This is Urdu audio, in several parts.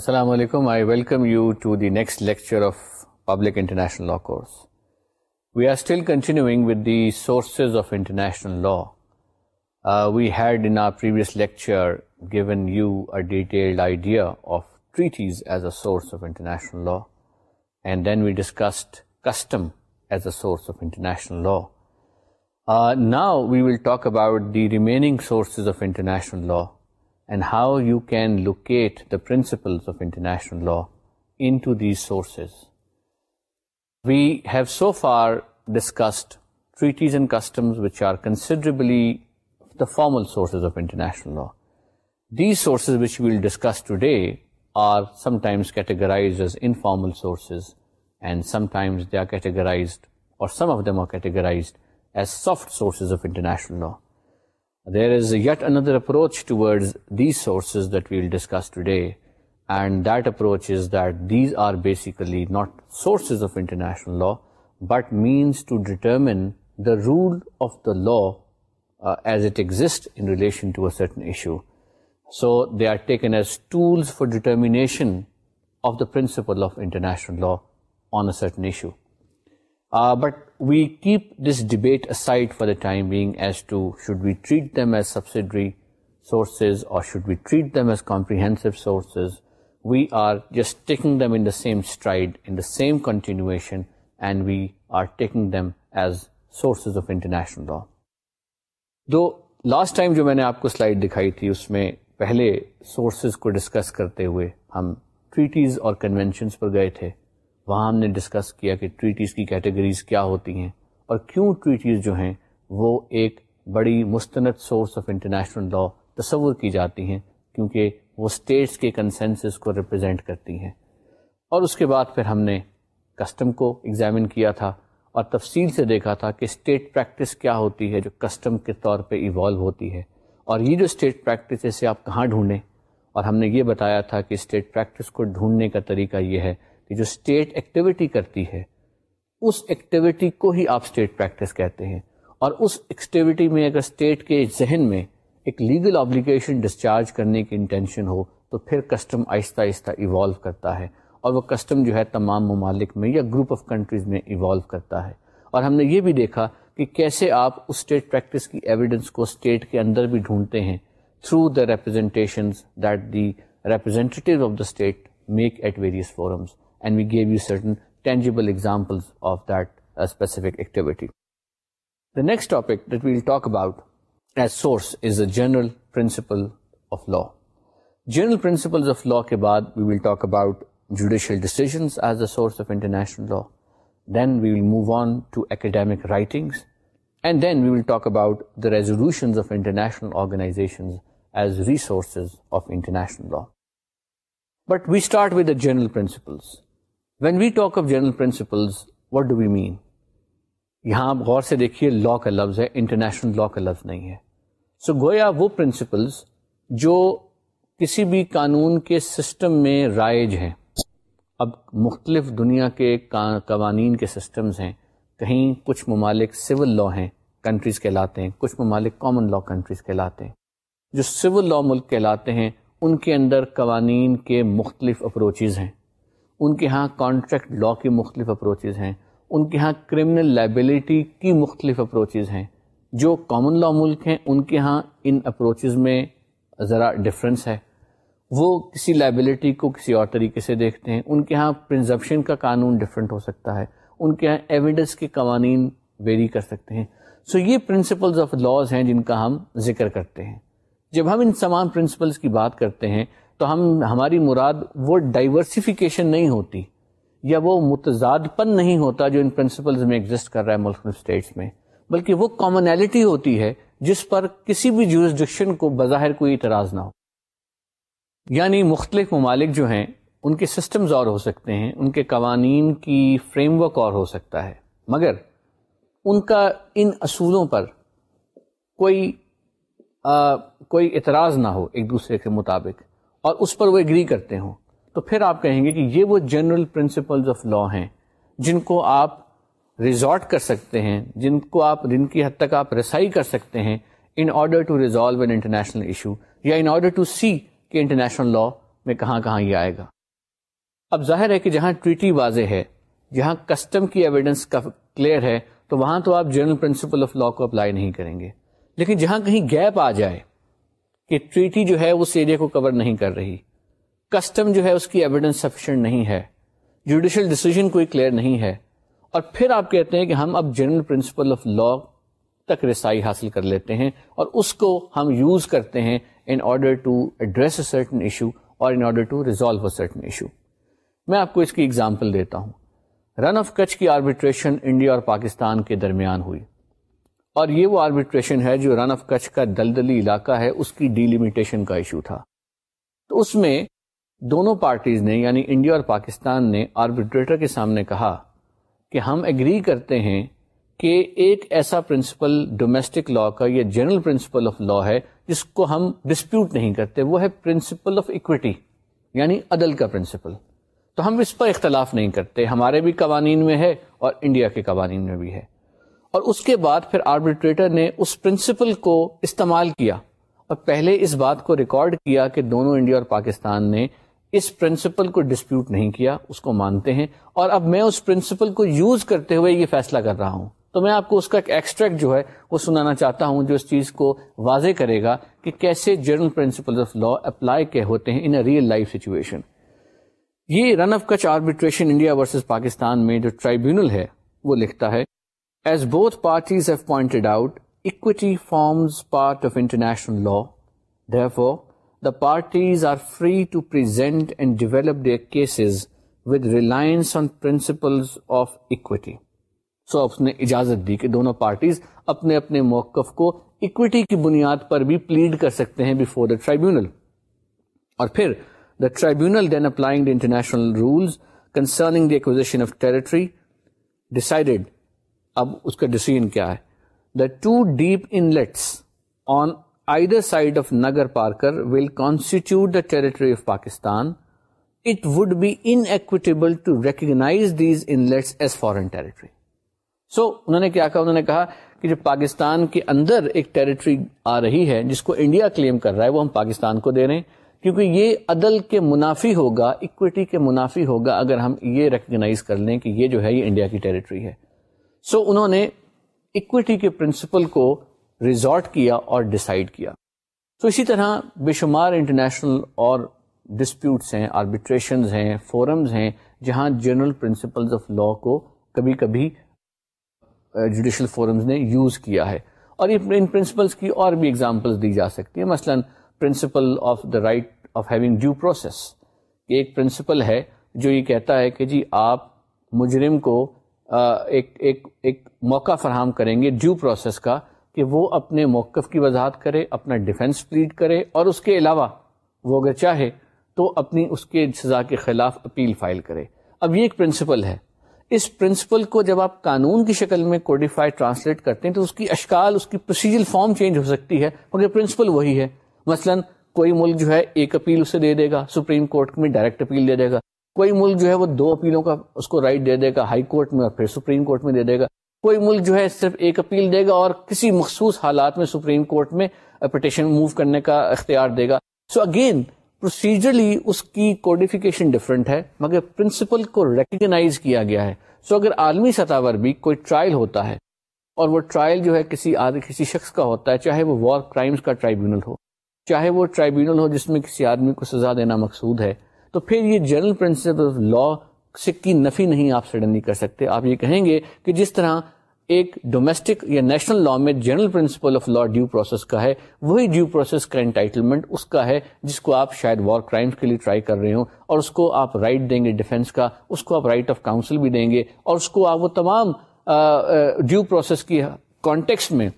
Assalamu alaikum. I welcome you to the next lecture of Public International Law course. We are still continuing with the sources of international law. Uh, we had in our previous lecture given you a detailed idea of treaties as a source of international law, and then we discussed custom as a source of international law. Uh, now we will talk about the remaining sources of international law, and how you can locate the principles of international law into these sources. We have so far discussed treaties and customs, which are considerably the formal sources of international law. These sources which we will discuss today are sometimes categorized as informal sources, and sometimes they are categorized, or some of them are categorized as soft sources of international law. There is yet another approach towards these sources that we will discuss today, and that approach is that these are basically not sources of international law, but means to determine the rule of the law uh, as it exists in relation to a certain issue. So they are taken as tools for determination of the principle of international law on a certain issue. Uh, but we keep this debate side from being as to should be treat subsidiary sources اور should be treat کمپریہ we are just taking them in same stride in the same continuation and we are taking them as sources of international law do last time جو میں نے آپ کو سلائڈ دکھائی تھی اس میں پہلے سورسز کو ڈسکس کرتے ہوئے ہم ٹریٹیز اور کنوینشنس پر گئے تھے وہاں ہم نے ڈسکس کیا کہ ٹریٹیز کی کیٹیگریز کیا ہوتی ہیں اور کیوں ٹریٹیز جو ہیں وہ ایک بڑی مستند سورس آف انٹرنیشنل لا تصور کی جاتی ہیں کیونکہ وہ اسٹیٹس کے کنسنسز کو ریپرزینٹ کرتی ہیں اور اس کے بعد پھر ہم نے کسٹم کو ایگزامن کیا تھا اور تفصیل سے دیکھا تھا کہ اسٹیٹ پریکٹس کیا ہوتی ہے جو کسٹم کے طور پہ ایوالو ہوتی ہے اور یہ جو اسٹیٹ پریکٹس ہے اسے آپ کہاں ڈھونڈیں اور ہم نے یہ بتایا تھا کہ اسٹیٹ پریکٹس کو ڈھونڈنے کا طریقہ یہ ہے کہ جو اسٹیٹ ایکٹیویٹی کرتی ہے اس ایکٹیویٹی کو ہی آپ اسٹیٹ پریکٹس کہتے ہیں اور اس ایکٹیویٹی میں اگر اسٹیٹ کے ذہن میں ایک لیگل آبلیگیشن ڈسچارج کرنے کی انٹینشن ہو تو پھر کسٹم آہستہ آہستہ ایوالو کرتا ہے اور وہ کسٹم جو ہے تمام ممالک میں یا گروپ آف کنٹریز میں ایوالو کرتا ہے اور ہم نے یہ بھی دیکھا کہ کیسے آپ اس اسٹیٹ پریکٹس کی ایویڈنس کو اسٹیٹ کے اندر بھی ڈھونڈتے ہیں through the that the representative of the state make at various forums and we give you certain tangible examples principle of law general principle of law کے بعد about judicial decisions law then we'll move academic writing and then we ویلکٹ of international law but we start with the general principles when we talk of general principles what do we mean یہاں آپ غور سے دیکھیے لا کا لفظ ہے انٹرنیشنل لا کا لفظ نہیں ہے سو گویا وہ پرنسپلز جو کسی بھی قانون کے سسٹم میں رائج ہیں اب مختلف دنیا کے قوانین کے سسٹمز ہیں کہیں کچھ ممالک سول لا ہیں کنٹریز کہلاتے ہیں کچھ ممالک کامن لا کنٹریز کہلاتے ہیں جو سول لا ملک کہلاتے ہیں ان کے اندر قوانین کے مختلف اپروچز ہیں ان کے ہاں کانٹریکٹ لا کی مختلف اپروچز ہیں ان کے ہاں کرمنل لائبلٹی کی مختلف اپروچز ہیں جو کامن لاء ملک ہیں ان کے ہاں ان اپروچز میں ذرا ڈفرینس ہے وہ کسی لائبلٹی کو کسی اور طریقے سے دیکھتے ہیں ان کے ہاں پرنزپشن کا قانون ڈفرینٹ ہو سکتا ہے ان کے ہاں ایویڈنس کے قوانین ویری کر سکتے ہیں سو so یہ پرنسپلز آف لاز ہیں جن کا ہم ذکر کرتے ہیں جب ہم ان تمام پرنسپلز کی بات کرتے ہیں تو ہم ہماری مراد وہ ڈائیورسیفیکیشن نہیں ہوتی یا وہ متضاد پن نہیں ہوتا جو ان پرنسپلز میں ایگزٹ کر رہا ہے ملک میں اسٹیٹس میں بلکہ وہ کامنیلٹی ہوتی ہے جس پر کسی بھی جورسڈکشن کو بظاہر کوئی اعتراض نہ ہو یعنی مختلف ممالک جو ہیں ان کے سسٹمز اور ہو سکتے ہیں ان کے قوانین کی فریم ورک اور ہو سکتا ہے مگر ان کا ان اصولوں پر کوئی آ, کوئی اعتراض نہ ہو ایک دوسرے کے مطابق اور اس پر وہ اگری کرتے ہوں تو پھر آپ کہیں گے کہ یہ وہ جنرل پرنسپلز آف لا ہیں جن کو آپ ریزارٹ کر سکتے ہیں جن کو آپ جن کی حد تک آپ رسائی کر سکتے ہیں in order to resolve an international issue یا ان آرڈر ٹو سی کہ انٹرنیشنل لا میں کہاں کہاں یہ آئے گا اب ظاہر ہے کہ جہاں ٹریٹی واضح ہے جہاں کسٹم کی ایویڈنس کا کلیئر ہے تو وہاں تو آپ جنرل پرنسپل آف لا کو اپلائی نہیں کریں گے لیکن جہاں کہیں گیپ آ جائے کہ ٹریٹی جو ہے اس ایریا کو کور نہیں کر رہی کسٹم جو ہے اس کی ایویڈنس سفیشینٹ نہیں ہے جوڈیشل ڈیسیزن کوئی کلیئر نہیں ہے اور پھر آپ کہتے ہیں کہ ہم اب جنرل پرنسپل آف لا تک رسائی حاصل کر لیتے ہیں اور اس کو ہم یوز کرتے ہیں in order to address a certain issue اور in order to resolve a certain issue میں آپ کو اس کی اگزامپل دیتا ہوں رن آف کچھ کی آربیٹریشن انڈیا اور پاکستان کے درمیان ہوئی اور یہ وہ آربیٹریشن ہے جو رن آف کچھ کا دلدلی علاقہ ہے اس کی ڈیلیمیٹیشن کا ایشو تھا تو اس میں دونوں پارٹیز نے یعنی انڈیا اور پاکستان نے آربیٹریٹر کے سامنے کہا کہ ہم اگری کرتے ہیں کہ ایک ایسا پرنسپل ڈومیسٹک لا کا یا جنرل پرنسپل آف لا ہے جس کو ہم ڈسپیوٹ نہیں کرتے وہ ہے پرنسپل آف اکوٹی یعنی عدل کا پرنسپل تو ہم اس پر اختلاف نہیں کرتے ہمارے بھی قوانین میں ہے اور انڈیا کے قوانین میں بھی ہے اور اس کے بعد پھر آربیٹریٹر نے اس پرنسپل کو استعمال کیا اور پہلے اس بات کو ریکارڈ کیا کہ دونوں انڈیا اور پاکستان نے اس پرنسپل کو ڈسپیوٹ نہیں کیا اس کو مانتے ہیں اور اب میں اس پرنسپل کو یوز کرتے ہوئے یہ فیصلہ کر رہا ہوں تو میں آپ کو اس کا ایک ایکسٹریکٹ جو ہے وہ سنانا چاہتا ہوں جو اس چیز کو واضح کرے گا کہ کیسے general principle of law apply کے ہوتے ہیں in a real life situation یہ Rann of Kutch arbitration India versus Pakistan میں جو ٹرائیبیونل ہے وہ لکھتا ہے parties are free to principle of equity so نے اجازت دی کہ دونوں پارٹیز اپنے اپنے موقف کو اکویٹی کی بنیاد پر بھی پلیڈ کر سکتے ہیں بفور دا ٹرائبل اور پھر the tribunal then applying the international rules concerning of territory decided اب اس کا ڈسیزن کیا ہے the two deep inlets on either side of Nagar Parkar will the territory of Pakistan it would be two inlets as foreign territory so انہوں نے کیا کہا کہا انہوں نے کہ پاکستان کے اندر ایک ٹریٹری آ رہی ہے جس کو انڈیا کلیم کر رہا ہے وہ ہم پاکستان کو دے رہے ہیں کیونکہ یہ عدل کے منافی ہوگا اکویٹی کے منافی ہوگا اگر ہم یہ ریکگنائز کر لیں کہ یہ جو ہے یہ انڈیا کی ٹیریٹری ہے سو انہوں نے اکوٹی کے پرنسپل کو ریزارٹ کیا اور ڈسائڈ کیا تو اسی طرح بے شمار انٹرنیشنل اور ڈسپیوٹس ہیں آربیٹریشنز ہیں فورمز ہیں جہاں جنرل پرنسپلز آف لاء کو کبھی کبھی جوڈیشل فورمز نے یوز کیا ہے اور ان پرنسپلس کی اور بھی اگزامپلز دی جا سکتی ہیں مثلا principle of the right of having due process ایک پرنسپل ہے جو یہ کہتا ہے کہ جی آپ مجرم کو ایک ایک ایک موقع فراہم کریں گے ڈیو پروسیس کا کہ وہ اپنے موقف کی وضاحت کرے اپنا ڈیفینس پلیٹ کرے اور اس کے علاوہ وہ اگر چاہے تو اپنی اس کے سزا کے خلاف اپیل فائل کرے اب یہ ایک پرنسپل ہے اس پرنسپل کو جب آپ قانون کی شکل میں کوڈیفائی ٹرانسلیٹ کرتے ہیں تو اس کی اشکال اس کی پروسیجر فارم چینج ہو سکتی ہے مگر پرنسپل وہی ہے مثلا کوئی ملک جو ہے ایک اپیل اسے دے دے گا سپریم کورٹ میں ڈائریکٹ اپیل دے دے گا کوئی ملک جو ہے وہ دو اپیلوں کا اس کو رائٹ دے دے گا ہائی کورٹ میں اور پھر سپریم کورٹ میں دے دے گا کوئی ملک جو ہے صرف ایک اپیل دے گا اور کسی مخصوص حالات میں سپریم کورٹ میں پٹیشن موو کرنے کا اختیار دے گا سو اگین پروسیجرلی اس کی کوڈیفیکیشن ڈفرینٹ ہے مگر پرنسپل کو ریکگنائز کیا گیا ہے سو so اگر عالمی سطح پر بھی کوئی ٹرائل ہوتا ہے اور وہ ٹرائل جو ہے کسی آدمی کسی شخص کا ہوتا ہے چاہے وہ وار کرائمس کا ٹرائیبیونل ہو چاہے وہ ٹرائیبیونل ہو جس میں کسی آدمی کو سزا دینا مقصود ہے تو پھر یہ جنرل پرنسپل آف لا کی نفی نہیں آپ سڈنلی کر سکتے آپ یہ کہیں گے کہ جس طرح ایک ڈومیسٹک یا نیشنل لا میں general principle of law due process کا ہے وہی ڈیو پروسیس کا انٹائٹلمنٹ اس کا ہے جس کو آپ شاید وار کرائمس کے لیے ٹرائی کر رہے ہوں اور اس کو آپ رائٹ دیں گے ڈیفینس کا اس کو آپ رائٹ آف کاؤنسل بھی دیں گے اور اس کو آپ وہ تمام ڈیو پروسیس کی کانٹیکس میں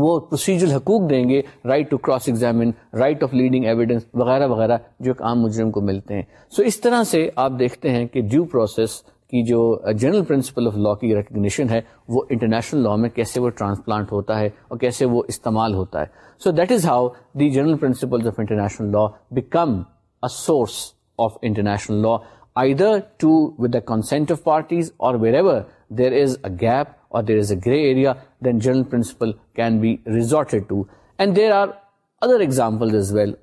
وہ پروسیجر حقوق دیں گے right to cross examine right of leading evidence وغیرہ وغیرہ جو ایک عام مجرم کو ملتے ہیں سو so اس طرح سے آپ دیکھتے ہیں کہ ڈیو پروسیس کی جو جنرل پرنسپل آف لا کی ریکگنیشن ہے وہ انٹرنیشنل لا میں کیسے وہ ٹرانسپلانٹ ہوتا ہے اور کیسے وہ استعمال ہوتا ہے so that is how the general principle of international law become a source of international law either to with the consent of parties اور wherever there is a gap there is a grey area then general principle can be resort to and there are other example well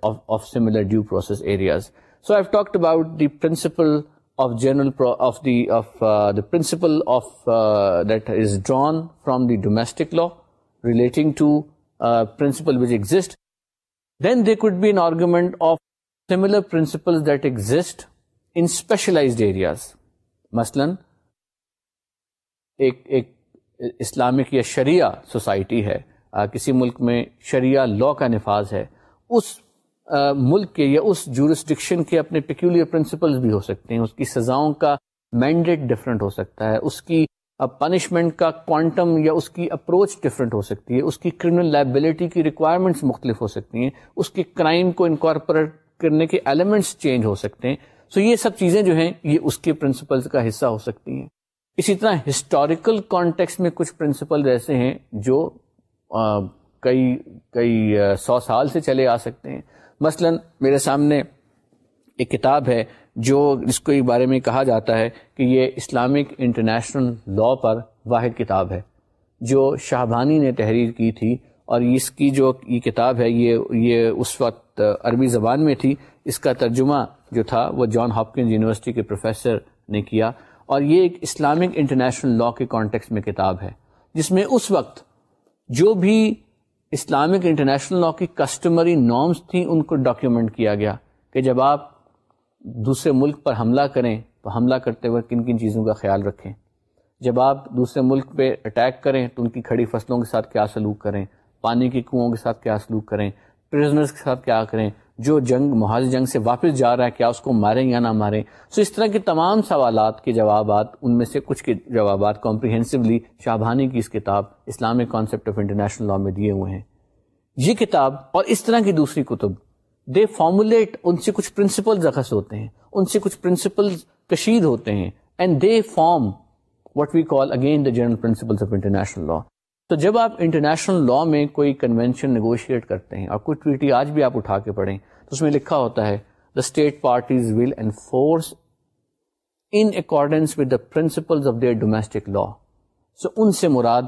similar decisions so I talk about that is drawn from the domestic law relating to principle then then argument of سمرسپل that exist in specialised areas مثلاً اسلامک یا شریعہ سوسائٹی ہے کسی ملک میں شریعہ لا کا نفاذ ہے اس ملک کے یا اس جورسڈکشن کے اپنے پیکیولر پرنسپلز بھی ہو سکتے ہیں اس کی سزاؤں کا مینڈیٹ ڈفرینٹ ہو سکتا ہے اس کی پنشمنٹ کا کوانٹم یا اس کی اپروچ ڈفرینٹ ہو سکتی ہے اس کی کرمنل لائبلٹی کی ریکوائرمنٹس مختلف ہو سکتی ہیں اس کے کرائم کو انکارپوریٹ کرنے کے ایلیمنٹس چینج ہو سکتے ہیں سو so یہ سب چیزیں جو ہیں یہ اس کے پرنسپلز کا حصہ ہو سکتی ہیں اسی طرح ہسٹوریکل کانٹیکس میں کچھ پرنسپل ایسے ہیں جو کئی کئی سو سال سے چلے آ سکتے ہیں مثلا میرے سامنے ایک کتاب ہے جو جس کو بارے میں کہا جاتا ہے کہ یہ اسلامک انٹرنیشنل لاء پر واحد کتاب ہے جو شاہبانی نے تحریر کی تھی اور اس کی جو یہ کتاب ہے یہ یہ اس وقت عربی زبان میں تھی اس کا ترجمہ جو تھا وہ جان ہاپکنز یونیورسٹی کے پروفیسر نے کیا اور یہ ایک اسلامک انٹرنیشنل لا کے کانٹیکس میں کتاب ہے جس میں اس وقت جو بھی اسلامک انٹرنیشنل لا کی کسٹمری نارمس تھیں ان کو ڈاکیومنٹ کیا گیا کہ جب آپ دوسرے ملک پر حملہ کریں تو حملہ کرتے وقت کن کن چیزوں کا خیال رکھیں جب آپ دوسرے ملک پہ اٹیک کریں تو ان کی کھڑی فصلوں کے ساتھ کیا سلوک کریں پانی کے کنوؤں کے ساتھ کیا سلوک کریں پرزنرس کے ساتھ کیا کریں جو جنگ محاذ جنگ سے واپس جا رہا ہے کیا اس کو ماریں یا نہ ماریں سو اس طرح کے تمام سوالات کے جوابات ان میں سے کچھ کے جوابات کمپریہنسولی شاہ بھانی کی اس کتاب Islamic concept of international law میں دیے ہوئے ہیں یہ کتاب اور اس طرح کی دوسری کتب دے فارمولیٹ ان سے کچھ پرنسپلز اخذ ہوتے ہیں ان سے کچھ پرنسپلز کشید ہوتے ہیں and they form what we call again the general principles of international law تو جب آپ انٹرنیشنل لا میں کوئی کنوینشن نیگوشیٹ کرتے ہیں اور کوئی ٹویٹی آج بھی آپ اٹھا کے پڑھیں تو اس میں لکھا ہوتا ہے the state parties will enforce in accordance with the principle of their domestic law so ان سے مراد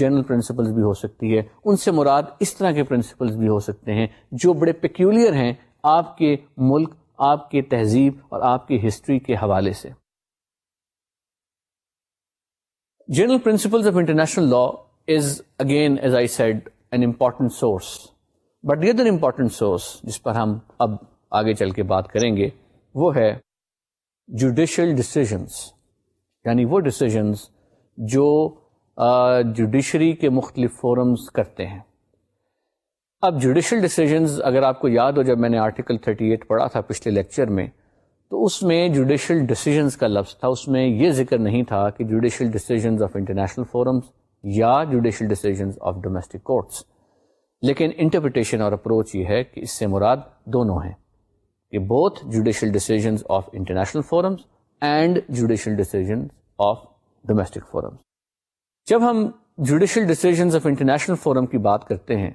جنرل پرنسپلس بھی ہو سکتی ہے ان سے مراد اس طرح کے پرنسپلس بھی ہو سکتے ہیں جو بڑے پیکولر ہیں آپ کے ملک آپ کے تہذیب اور آپ کی ہسٹری کے حوالے سے general principles of international law again again as I said an important source but other important source جس پر ہم اب آگے چل کے بات کریں گے وہ ہے جوڈیشل ڈسیزنس یعنی وہ ڈسیزنس جو جوڈیشری کے مختلف فورمز کرتے ہیں اب جوڈیشل ڈیسیجنز اگر آپ کو یاد ہو جب میں نے آرٹیکل 38 ایٹ پڑھا تھا پچھلے لیکچر میں تو اس میں جوڈیشل ڈیسیجنز کا لفظ تھا اس میں یہ ذکر نہیں تھا کہ judicial decisions of international forums یا judicial decisions of domestic courts لیکن انٹرپریٹیشن اور اپروچ یہ ہے کہ اس سے مراد دونوں ہیں کہ judicial judicial of of international and domestic forums جب ہم judicial decisions of international forum کی بات کرتے ہیں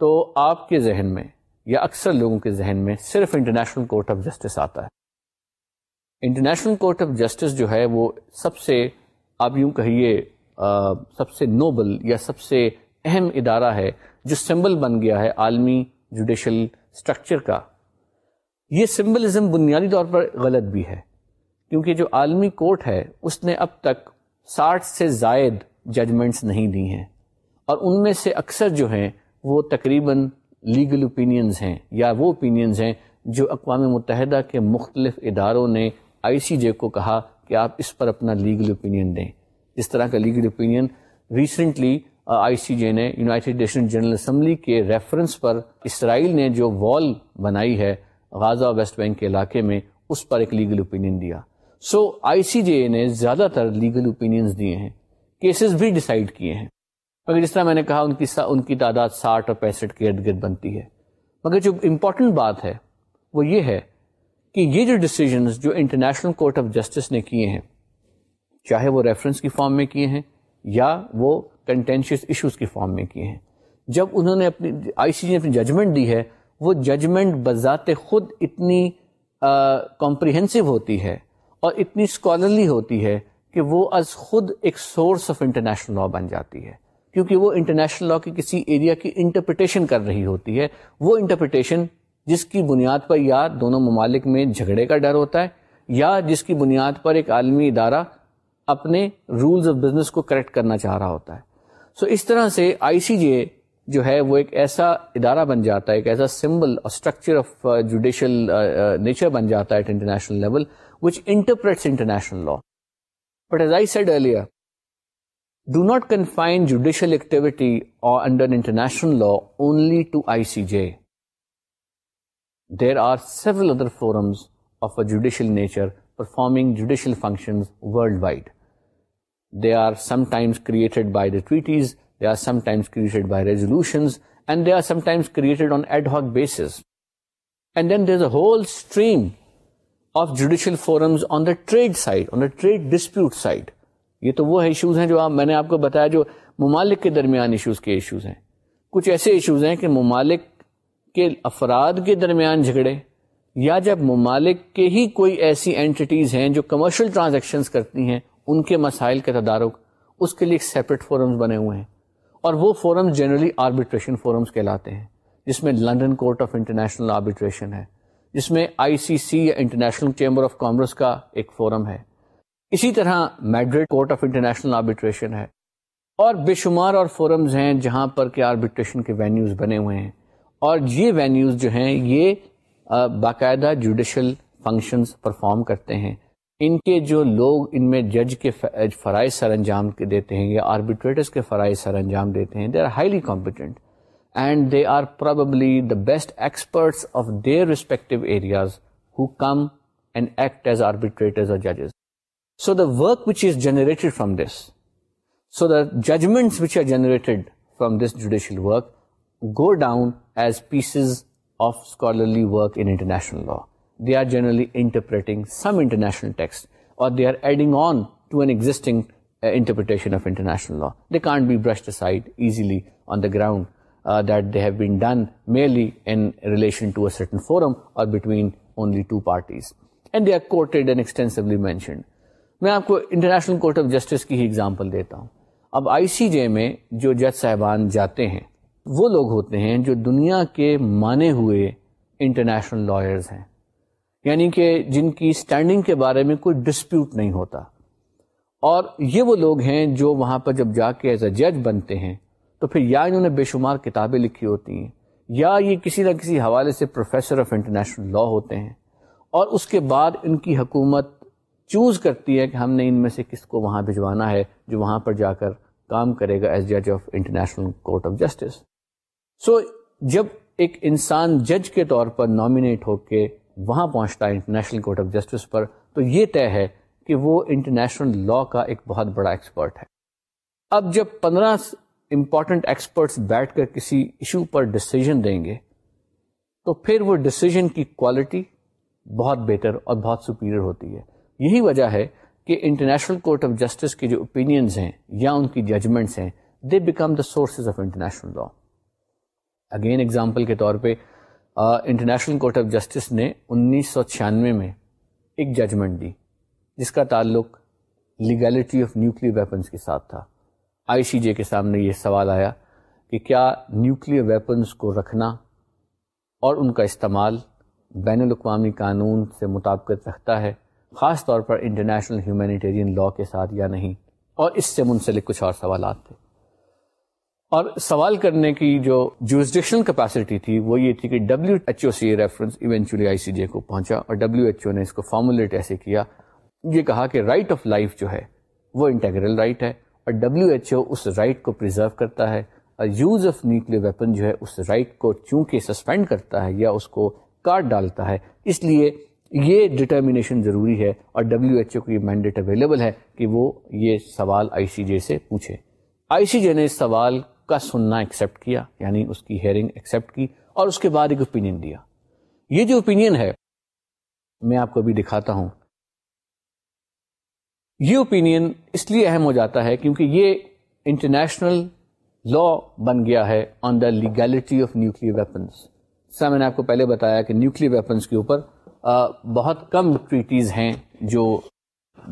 تو آپ کے ذہن میں یا اکثر لوگوں کے ذہن میں صرف انٹرنیشنل کورٹ آف جسٹس آتا ہے انٹرنیشنل کورٹ آف جسٹس جو ہے وہ سب سے آپ یوں کہیے سب سے نوبل یا سب سے اہم ادارہ ہے جو سمبل بن گیا ہے عالمی جوڈیشل اسٹرکچر کا یہ سمبلزم بنیادی طور پر غلط بھی ہے کیونکہ جو عالمی کورٹ ہے اس نے اب تک ساٹھ سے زائد ججمنٹس نہیں دی ہیں اور ان میں سے اکثر جو ہیں وہ تقریباً لیگل اوپینینز ہیں یا وہ اوپینینز ہیں جو اقوام متحدہ کے مختلف اداروں نے آئی سی جے کو کہا کہ آپ اس پر اپنا لیگل اوپینین دیں اس طرح کا legal opinion recently I C J نے یونائٹیڈ نیشن جنرل اسمبلی کے ریفرنس پر اسرائیل نے جو وال بنائی ہے غازہ ویسٹ بینک کے علاقے میں اس پر ایک لیگل اوپینین دیا سو آئی سی جے نے زیادہ تر لیگل اوپینین دیے ہیں کیسز بھی ڈیسائیڈ کیے ہیں مگر جس طرح میں نے کہا ان کی ان کی تعداد ساٹھ اور پینسٹھ کے ارد گرد بنتی ہے مگر جو امپورٹنٹ بات ہے وہ یہ ہے کہ یہ جو ڈیسیژ جو انٹرنیشنل کورٹ آف جسٹس نے کیے ہیں چاہے وہ ریفرنس کی فارم میں کیے ہیں یا وہ کنٹینشیس ایشوز کی فارم میں کیے ہیں جب انہوں نے اپنی آئی سی جی ججمنٹ دی ہے وہ ججمنٹ بذات خود اتنی کمپریہنسو ہوتی ہے اور اتنی اسکالرلی ہوتی ہے کہ وہ از خود ایک سورس آف انٹرنیشنل لاء بن جاتی ہے کیونکہ وہ انٹرنیشنل لا کی کسی ایریا کی انٹرپریٹیشن کر رہی ہوتی ہے وہ انٹرپریٹیشن جس کی بنیاد پر یا دونوں ممالک میں جھگڑے کا ڈر ہوتا ہے یا جس کی بنیاد پر ایک عالمی ادارہ اپنے رولز آف بزنس کو کریکٹ کرنا چاہ رہا ہوتا ہے سو so اس طرح سے آئی سی جے جو ہے وہ ایک ایسا ادارہ بن جاتا ہے ایک ایسا سمبل اور اسٹرکچر آف جوڈیشل نیچر بن جاتا ہے international level which interprets international law but as I said earlier do not confine judicial activity اور under international law only to I C J there are several other forums of a judicial judicial nature performing worldwide whole stream of judicial forums on the trade side on the trade dispute side یہ تو وہ ایشوز ہیں جو میں نے آپ کو بتایا جو ممالک کے درمیان ایشوز کے ایشوز ہیں کچھ ایسے ایشوز ہیں کہ ممالک کے افراد کے درمیان جھگڑے یا جب ممالک کے ہی کوئی ایسی اینٹیز ہیں جو کمرشل ٹرانزیکشنز کرتی ہیں ان کے مسائل کے تدارک اس کے لیے سیپریٹ فورمز بنے ہوئے ہیں اور وہ فورم جنرلی آربیٹریشن فورمز کہلاتے ہیں جس میں London court of international arbitration ہے جس میں آئی سی سی یا انٹرنیشنل چیمبر آف کامرس کا ایک فورم ہے اسی طرح Madrid court of international arbitration ہے اور بے شمار اور فورمز ہیں جہاں پر کہ آربیٹریشن کے وینیوز بنے ہوئے ہیں اور یہ وینیوز جو ہیں یہ باقاعدہ جوڈیشل فنکشنز پرفارم کرتے ہیں ان کے جو لوگ ان میں جج کے فرائض سر انجام دیتے ہیں یا آربیٹریٹرس کے فرائض سر انجام دیتے ہیں they are highly competent and they are probably the best experts of their respective areas who come and act as arbitrators اور ججز so the work which is generated from this so the judgement are generated from this judicial work go down as pieces of scholarly work international law they are generally interpreting اور they are adding on to existing law they can't be brushed side easily گراؤنڈنٹ میں آپ کو انٹرنیشنل کورٹ آف جسٹس کی ہی اگزامپل دیتا ہوں اب آئی سی جے میں جو جج صاحبان جاتے ہیں وہ لوگ ہوتے ہیں جو دنیا کے مانے ہوئے انٹرنیشنل لایئرز ہیں یعنی کہ جن کی اسٹینڈنگ کے بارے میں کوئی ڈسپیوٹ نہیں ہوتا اور یہ وہ لوگ ہیں جو وہاں پر جب جا کے ایز اے جج بنتے ہیں تو پھر یا انہوں نے بے شمار کتابیں لکھی ہوتی ہیں یا یہ کسی نہ کسی حوالے سے پروفیسر آف انٹرنیشنل لا ہوتے ہیں اور اس کے بعد ان کی حکومت چوز کرتی ہے کہ ہم نے ان میں سے کس کو وہاں بھجوانا ہے جو وہاں پر جا کر کام کرے گا ایز جج of international court of justice so جب ایک انسان جج کے طور پر نامینیٹ ہو کے وہاں پہنچتا ہے انٹرنیشنل کورٹ آف جسٹس پر تو یہ طے ہے کہ وہ انٹرنیشنل لا کا ایک بہت بڑا ایکسپرٹ ہے اب جب پندرہ امپورٹنٹ ایکسپرٹس بیٹھ کر کسی ایشو پر ڈسیزن دیں گے تو پھر وہ ڈسیزن کی کوالٹی بہت بہتر اور بہت سپیریئر ہوتی ہے یہی وجہ ہے کہ انٹرنیشنل کورٹ آف جسٹس کے جو اوپینینز ہیں یا ان کی ججمنٹس ہیں they become the sources of international law again example کے طور پہ انٹرنیشنل کورٹ آف جسٹس نے انیس سو چھیانوے میں ایک ججمنٹ دی جس کا تعلق لیگیلٹی آف نیوکلیر ویپنس کے ساتھ تھا آئی سی جے کے سامنے یہ سوال آیا کہ کیا نیوکلیئر ویپنس کو رکھنا اور ان کا استعمال بین الاقوامی قانون سے مطابقت رکھتا ہے خاص طور پر انٹرنیشنل ہیومینیٹیرین لاء کے ساتھ یا نہیں اور اس سے منسلک کچھ اور سوالات تھے اور سوال کرنے کی جو کیپیسٹی تھی وہ یہ تھی کہ ڈبلو ایچ او سے یہ reference eventually I C J کو پہنچا اور ڈبلو ایچ او نے اس کو فارمولیٹ ایسے کیا یہ کہا کہ رائٹ آف لائف جو ہے وہ انٹیگرل رائٹ ہے اور ڈبلو ایچ او اس رائٹ کو پرزرو کرتا ہے اور یوز آف نیوکل ویپن جو ہے اس رائٹ کو چونکہ سسپینڈ کرتا ہے یا اس کو کاٹ ڈالتا ہے اس لیے یہ ڈٹرمینیشن ضروری ہے اور ڈبلو ایچ او کو یہ مینڈیٹ اویلیبل ہے کہ وہ یہ سوال آئی سی جے سے پوچھے آئی سی جے نے اس سوال کا سننا ایکسیپٹ کیا یعنی اس کی ہیئرنگ ایکسیپٹ کی اور اس کے بعد ایک اوپینین دیا یہ جو اوپینین ہے میں آپ کو ابھی دکھاتا ہوں یہ اوپینین اس لیے اہم ہو جاتا ہے کیونکہ یہ انٹرنیشنل لا بن گیا ہے on the legality of nuclear weapons sir میں نے آپ کو پہلے بتایا کہ نیوکل ویپنس کے اوپر بہت کم ٹریٹیز ہیں جو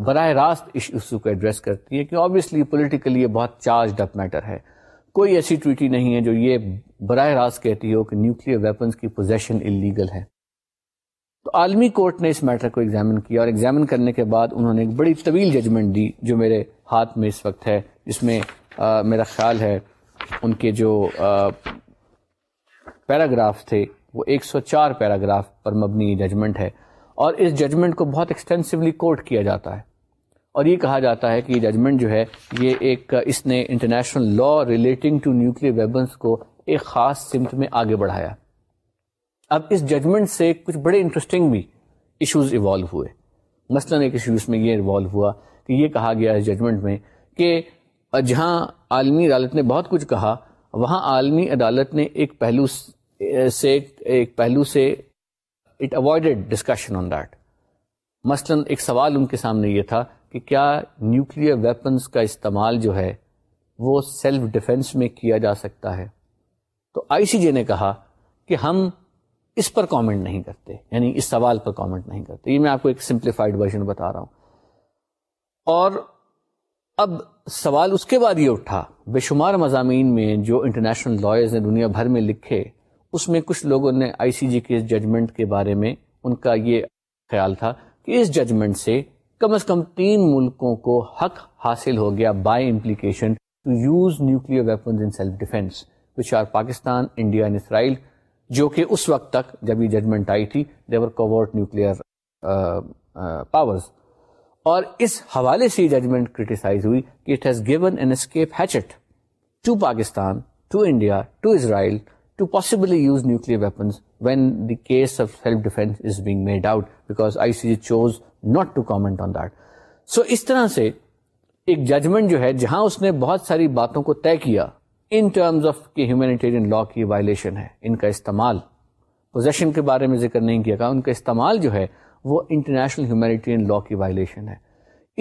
براہ راست اس ایشو کو ایڈریس کرتی ہے کہ آبویسلی پولیٹیکلی یہ بہت چارجڈ اپ میٹر ہے کوئی ایسی ٹویٹی نہیں ہے جو یہ براہ راست کہتی ہو کہ نیوکلیر ویپنس کی پوزیشن انلیگل ہے تو عالمی کورٹ نے اس میٹر کو ایگزامن کیا اور ایگزامن کرنے کے بعد انہوں نے ایک بڑی طویل ججمنٹ دی جو میرے ہاتھ میں اس وقت ہے جس میں میرا خیال ہے ان کے جو پیراگراف تھے وہ ایک سو چار پیراگراف پر مبنی ججمنٹ ہے اور اس ججمنٹ کو بہت ایکسٹینسولی کوٹ کیا جاتا ہے اور یہ کہا جاتا ہے کہ یہ ججمنٹ جو ہے یہ ایک اس نے international law relating to weapons کو ایک خاص سمت میں آگے بڑھایا اب اس ججمنٹ سے کچھ بڑے انٹرسٹنگ بھی ایشوز ایوالو ہوئے مثلا ایک میں یہ ایوالو ہوا کہ یہ کہا گیا اس ججمنٹ میں کہ جہاں عالمی عدالت نے بہت کچھ کہا وہاں عالمی عدالت نے ایک پہلو سے it avoided discussion on that مثلاً ایک سوال ان کے سامنے یہ تھا کہ کیا نیوکل ویپنس کا استعمال جو ہے وہ سیلف ڈیفینس میں کیا جا سکتا ہے تو آئی سی جے نے کہا کہ ہم اس پر کامنٹ نہیں کرتے یعنی اس سوال پر کامنٹ نہیں کرتے یہ میں آپ کو ایک سمپلیفائڈ ورژن بتا رہا ہوں اور اب سوال اس کے بعد یہ اٹھا بے شمار مضامین میں جو انٹرنیشنل لائرز نے دنیا بھر میں لکھے اس میں کچھ لوگوں نے آئی سی جی کے ججمنٹ کے بارے میں ان کا یہ خیال تھا کہ اس ججمنٹ سے کم از کم تین ملکوں کو حق حاصل ہو گیا by implication to use nuclear weapons in self defence which are Pakistan India and Israel جو کہ اس وقت تک جب یہ ججمنٹ آئی تھی دیور کوورٹ نیوکل پاورز اور اس حوالے سے یہ ججمنٹ کریٹیسائز ہوئی کہ it has given an escape hatch to Pakistan to India to Israel to possibly use nuclear weapons when the case of self defence is being made out because I C J choose not to comment on that so اس طرح سے ایک ججمنٹ جو ہے جہاں اس نے بہت ساری باتوں کو طے کیا ان ٹرمز ہیومینیٹیرین لا کی ہے ان کا استعمال پوزیشن کے بارے میں ذکر نہیں کیا ان کا استعمال جو ہے وہ انٹرنیشنل لا کی وائلیشن ہے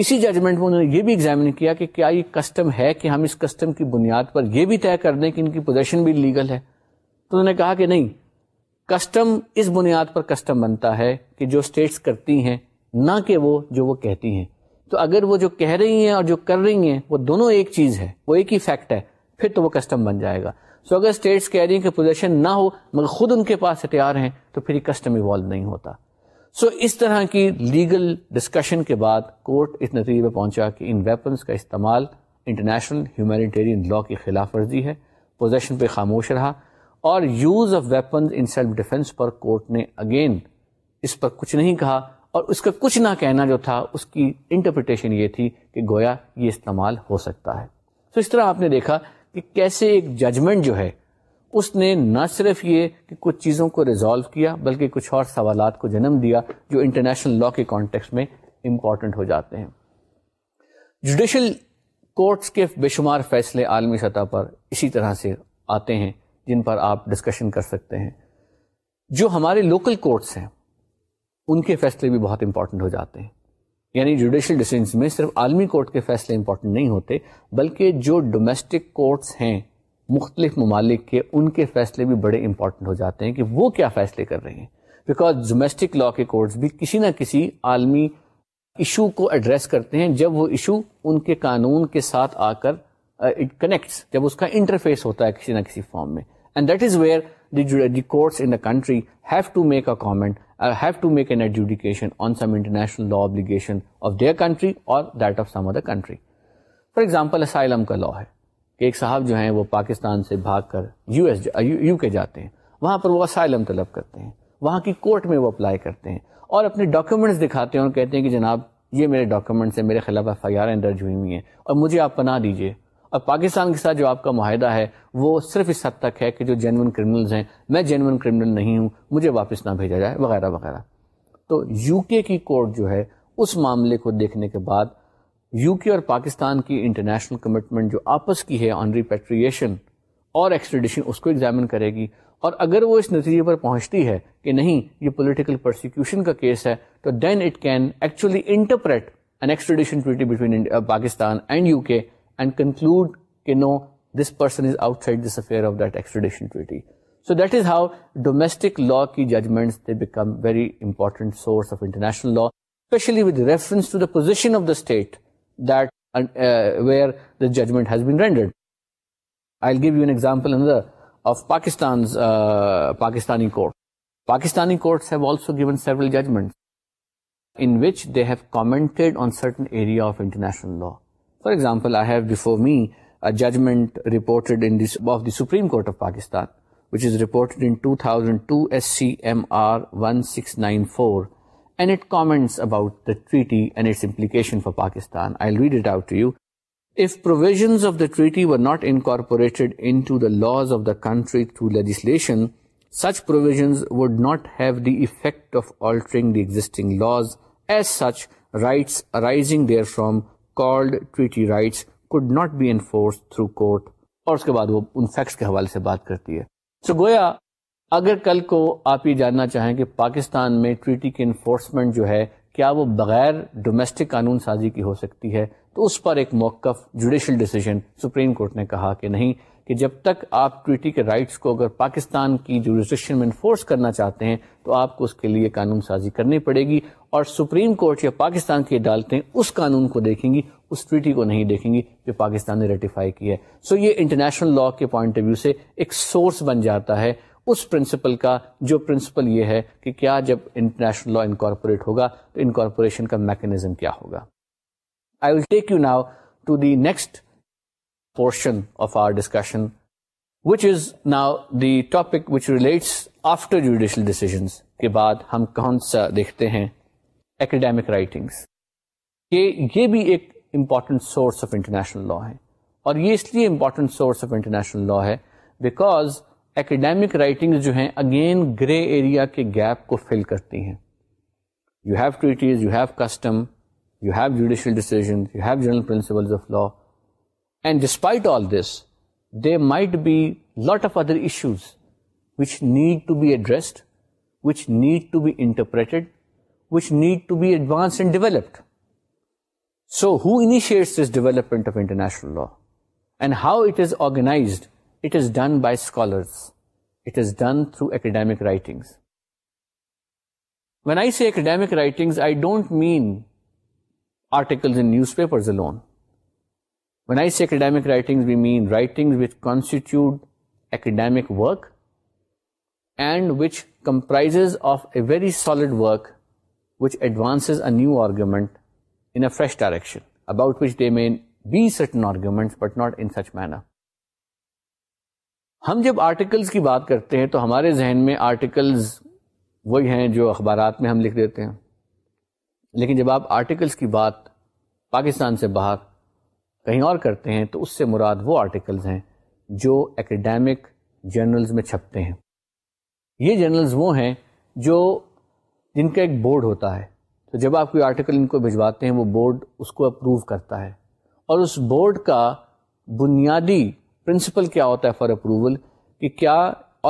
اسی ججمنٹ میں انہوں نے یہ بھی ایگزامن کیا کہ کیا یہ کسٹم ہے کہ ہم اس کسٹم کی بنیاد پر یہ بھی طے کر دیں کہ ان کی پوزیشن بھی لیگل ہے تو انہوں نے کہا کہ نہیں کسٹم اس بنیاد پر کسٹم بنتا ہے کہ جو اسٹیٹس کرتی ہیں نہ کہ وہ جو وہ کہتی ہیں تو اگر وہ جو کہہ رہی ہیں اور جو کر رہی ہیں وہ دونوں ایک چیز ہے وہ ایک ہی فیکٹ ہے پھر تو وہ کسٹم بن جائے گا سو اگر اسٹیٹس کہہ رہی ہیں کہ پوزیشن نہ ہو مگر خود ان کے پاس ہتھیار ہیں تو پھر یہ کسٹم ایوالو نہیں ہوتا سو اس طرح کی لیگل ڈسکشن کے بعد کورٹ اس نتیجے پہ پہنچا کہ ان ویپنس کا استعمال انٹرنیشنل ہیومینیٹیرین لا کی خلاف ورزی ہے پوزیشن پہ خاموش رہا اور use of weapons in self defence per court نے اگین اس پر کچھ نہیں کہا اور اس کا کچھ نہ کہنا جو تھا اس کی انٹرپریٹیشن یہ تھی کہ گویا یہ استعمال ہو سکتا ہے تو اس طرح آپ نے دیکھا کہ کیسے ایک ججمنٹ جو ہے اس نے نہ صرف یہ کہ کچھ چیزوں کو ریزالو کیا بلکہ کچھ اور سوالات کو جنم دیا جو انٹرنیشنل لا کے کانٹیکس میں امپورٹنٹ ہو جاتے ہیں جوڈیشل کورٹس کے بے شمار فیصلے عالمی سطح پر اسی طرح سے آتے ہیں جن پر آپ ڈسکشن کر سکتے ہیں جو ہمارے لوکل کورٹس ہیں ان کے فیصلے بھی بہت امپورٹنٹ ہو جاتے ہیں یعنی جوڈیشل ڈسیزنس میں صرف عالمی کورٹ کے فیصلے امپورٹنٹ نہیں ہوتے بلکہ جو ڈومیسٹک کورٹس ہیں مختلف ممالک کے ان کے فیصلے بھی بڑے امپورٹنٹ ہو جاتے ہیں کہ وہ کیا فیصلے کر رہے ہیں بیکاز ڈومیسٹک لا کے کورٹس بھی کسی نہ کسی عالمی ایشو کو ایڈریس کرتے ہیں جب وہ ایشو ان کے قانون کے ساتھ آ کر اٹ کنیکٹس جب اس کا انٹرفیس ہوتا ہے کسی نہ کسی فارم میں and that is where the courts in the country have to make a comment I have to make an adjudication on some international law obligation of their country اور that of some other country for example asylum کا لا ہے کہ ایک صاحب جو ہیں وہ پاکستان سے بھاگ کر یو ایس یو کے جاتے ہیں وہاں پر وہ اسائلم طلب کرتے ہیں وہاں کی کورٹ میں وہ اپلائی کرتے ہیں اور اپنے ڈاکیومنٹس دکھاتے ہیں اور کہتے ہیں کہ جناب یہ میرے ڈاکیومنٹس ہیں میرے خلاف ایف آئی آر درج ہوئی ہوئی ہیں اور مجھے آپ پناہ دیجیے اور پاکستان کے ساتھ جو آپ کا معاہدہ ہے وہ صرف اس حد تک ہے کہ جو جینون کرمنلز ہیں میں جینون کرمنل نہیں ہوں مجھے واپس نہ بھیجا جائے وغیرہ وغیرہ تو یو کے کی کورٹ جو ہے اس معاملے کو دیکھنے کے بعد یو کے اور پاکستان کی انٹرنیشنل کمٹمنٹ جو آپس کی ہے آن ریپیٹریشن اور ایکسٹریڈیشن اس کو ایگزامن کرے گی اور اگر وہ اس نتیجے پر پہنچتی ہے کہ نہیں یہ پولیٹیکل پروسیکیوشن کا کیس ہے تو then it can actually interpret an extradition ٹویٹی between Pakistan and UK and conclude Q no this person is outside this affair of Dakshin so that is how domestic law کی ججمنٹنٹ سورس آفرل law اسپیشلیشنل law For example, I have before me a judgment reported in of the Supreme Court of Pakistan, which is reported in 2002 SCMR 1694, and it comments about the treaty and its implication for Pakistan. I'll read it out to you. If provisions of the treaty were not incorporated into the laws of the country through legislation, such provisions would not have the effect of altering the existing laws. As such, rights arising therefrom enforce through court اور اس کے بعد وہ ان فیکٹس کے حوالے سے بات کرتی ہے سو گویا اگر کل کو آپ یہ جاننا چاہیں کہ پاکستان میں ٹریٹی کی انفورسمنٹ جو ہے کیا وہ بغیر ڈومیسٹک قانون سازی کی ہو سکتی ہے تو اس پر ایک موقف جوڈیشل ڈیسیجن سپریم کورٹ نے کہا کہ نہیں کہ جب تک آپ ٹویٹی کے رائٹس کو اگر پاکستان کی جو میں انفورس کرنا چاہتے ہیں تو آپ کو اس کے لیے قانون سازی کرنی پڑے گی اور سپریم کورٹ یا پاکستان کی عدالتیں اس قانون کو دیکھیں گی اس ٹویٹی کو نہیں دیکھیں گی جو پاکستان نے ریٹیفائی کی ہے سو so یہ انٹرنیشنل لا کے پوائنٹ آف ویو سے ایک سورس بن جاتا ہے اس پرنسپل کا جو پرنسپل یہ ہے کہ کیا جب انٹرنیشنل لا انکارپوریٹ ہوگا تو انکارپوریشن کا میکینزم کیا ہوگا I will take you now to the next portion of our discussion which is now the topic which relates after judicial decisions کے بعد ہم کون سا دیکھتے ہیں اکیڈیمک رائٹنگس کہ یہ بھی ایک important source of international law ہے اور یہ اس لیے important source of international law ہے بیکاز اکیڈیمک رائٹنگز جو ہیں اگین گرے ایریا کے گیپ کو فل کرتی ہیں you have treaties you have custom you have judicial decision you have general principles of law And despite all this, there might be a lot of other issues which need to be addressed, which need to be interpreted, which need to be advanced and developed. So who initiates this development of international law? And how it is organized? It is done by scholars. It is done through academic writings. When I say academic writings, I don't mean articles in newspapers alone. When I say academic writings, we mean writings which constitute academic work and which comprises of a very solid work which advances a new argument in a fresh direction about which they may be certain arguments but not in such manner. ہم جب آرٹیکلس کی بات کرتے ہیں تو ہمارے ذہن میں آرٹیکلز وہی ہیں جو اخبارات میں ہم لکھ دیتے ہیں لیکن جب آپ آرٹیکلس کی بات پاکستان سے باہر کہیں اور کرتے ہیں تو اس سے مراد وہ آرٹیکلز ہیں جو اکیڈیمک جرنلز میں چھپتے ہیں یہ جرنلز وہ ہیں جو جن کا ایک بورڈ ہوتا ہے تو جب آپ کوئی آرٹیکل ان کو بھجواتے ہیں وہ بورڈ اس کو اپروو کرتا ہے اور اس بورڈ کا بنیادی پرنسپل کیا ہوتا ہے فار اپروول کہ کیا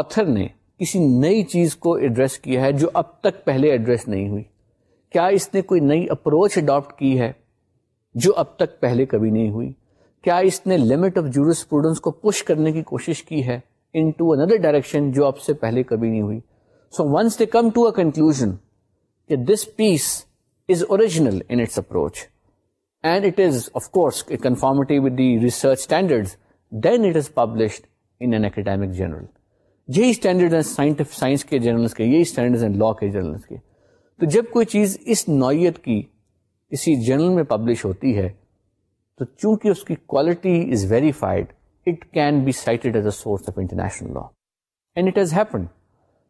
آتھر نے کسی نئی چیز کو ایڈریس کیا ہے جو اب تک پہلے ایڈریس نہیں ہوئی کیا اس نے کوئی نئی اپروچ اڈاپٹ کی ہے جو اب تک پہلے کبھی نہیں ہوئی کیا اس نے لمٹ آف جرو پروڈنس کو پش کرنے کی کوشش کی ہے ان ٹو اندر ڈائریکشن جو اب سے پہلے کبھی نہیں ہوئی so once they come to conclusion کہ this piece is original in its approach and it is standard then it is an academic journal یہی اسٹینڈرڈ سائنس کے جرنلس کے یہی لا کے جب کوئی چیز اس نوعیت کی جرنل میں پبلش ہوتی ہے تو چونکہ اس کی quality is verified it can be cited as a source of international law and it happen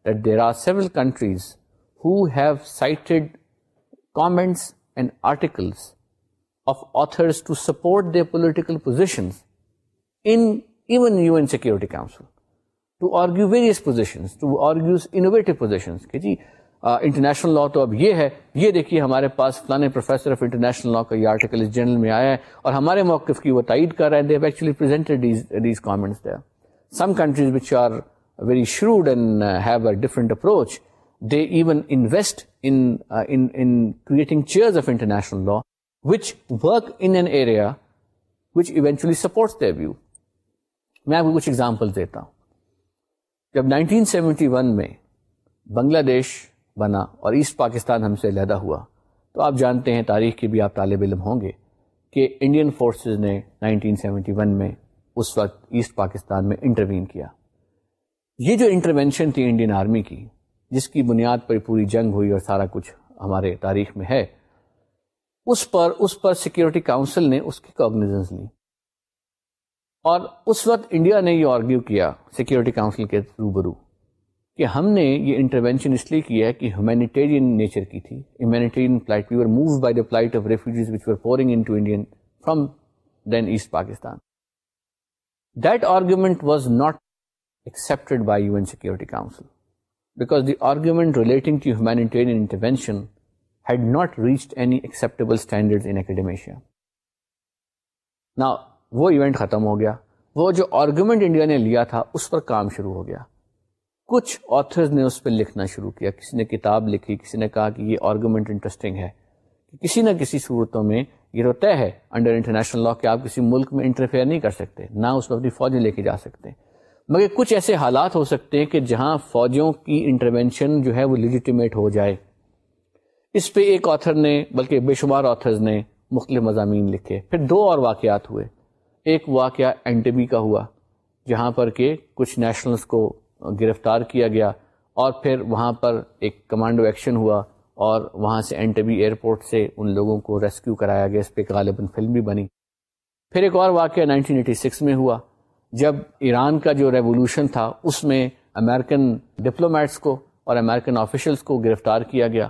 that there are seven countries who have cited comments and articles of authors to support the political in even UN security council to argue various جی انٹرنیشنل لا تو اب یہ ہے یہ دیکھیے ہمارے پاس فلاں پروفیسر آف انٹرنیشنل لا کا یہ آرٹیکل اس جنرل میں آیا ہے اور ہمارے موقف کی وہ تائید کر رہے ہیں actually presented these comments they some countries which are very shrewd and have a different approach they even invest in creating chairs of international law which work in an area which eventually supports the view میں آپ کو کچھ ایگزامپل دیتا ہوں جب 1971 میں بنگلہ دیش بنا اور ایسٹ پاکستان ہم سے علیحدہ ہوا تو آپ جانتے ہیں تاریخ کے بھی آپ طالب علم ہوں گے کہ انڈین فورسز نے 1971 میں اس وقت ایسٹ پاکستان میں انٹروین کیا یہ جو انٹروینشن تھی انڈین آرمی کی جس کی بنیاد پر پوری جنگ ہوئی اور سارا کچھ ہمارے تاریخ میں ہے اس پر اس پر سیکیورٹی کاؤنسل نے اس کی کاگنیزنس لی اور اس وقت انڈیا نے یہ آرگیو کیا سیکیورٹی کاؤنسل کے روبرو کہ ہم نے یہ انٹروینشن اس لیے کیا ہے کہ ہیومینیٹیرین نیچر کی تھی humanitarian flight we were moved by the flight of refugees which were pouring into Indian from then East Pakistan that argument was not accepted by UN security council because the argument relating to humanitarian intervention had not reached any acceptable standard in academia نہ وہ ایونٹ ختم ہو گیا وہ جو آرگیومنٹ انڈیا نے لیا تھا اس پر کام شروع ہو گیا کچھ آتھرز نے اس پہ لکھنا شروع کیا کسی نے کتاب لکھی کسی نے کہا کہ یہ آرگومنٹ انٹرسٹنگ ہے کہ کسی نہ کسی صورتوں میں یہ طے ہے انڈر انٹرنیشنل لا کہ آپ کسی ملک میں انٹرفیئر نہیں کر سکتے نہ اس میں اپنی فوجیں لے کے جا سکتے مگر کچھ ایسے حالات ہو سکتے ہیں کہ جہاں فوجوں کی انٹروینشن جو ہے وہ لیجیٹیمیٹ ہو جائے اس پہ ایک آتھر نے بلکہ بے شمار آتھرز نے مختلف مضامین لکھے پھر دو اور واقعات ہوئے ایک واقعہ اینٹمی کا ہوا جہاں پر کہ کچھ نیشنلس کو گرفتار کیا گیا اور پھر وہاں پر ایک کمانڈو ایکشن ہوا اور وہاں سے اینٹبی ایئرپورٹ سے ان لوگوں کو ریسکیو کرایا گیا اس پہ غالباً فلم بھی بنی پھر ایک اور واقعہ 1986 میں ہوا جب ایران کا جو ریولیوشن تھا اس میں امریکن ڈپلومیٹس کو اور امریکن آفیشلس کو گرفتار کیا گیا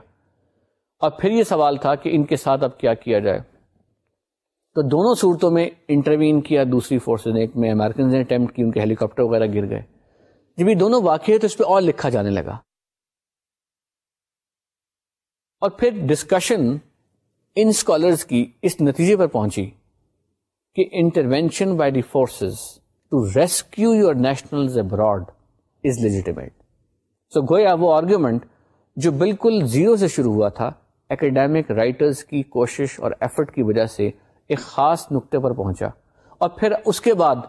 اور پھر یہ سوال تھا کہ ان کے ساتھ اب کیا کیا جائے تو دونوں صورتوں میں انٹروین کیا دوسری فورسز نے ایک میں امریکنز نے اٹیمپٹ کی ان کے ہیلی کاپٹر وغیرہ گر گئے جب یہ دونوں واقع تو اس پہ اور لکھا جانے لگا اور پھر ڈسکشن ان اسکالرس کی اس نتیجے پر پہنچی کہ intervention by the forces to rescue your national abroad is so گویا وہ آرگیومنٹ جو بالکل زیرو سے شروع ہوا تھا اکیڈیمک رائٹرز کی کوشش اور ایفرٹ کی وجہ سے ایک خاص نقطے پر پہنچا اور پھر اس کے بعد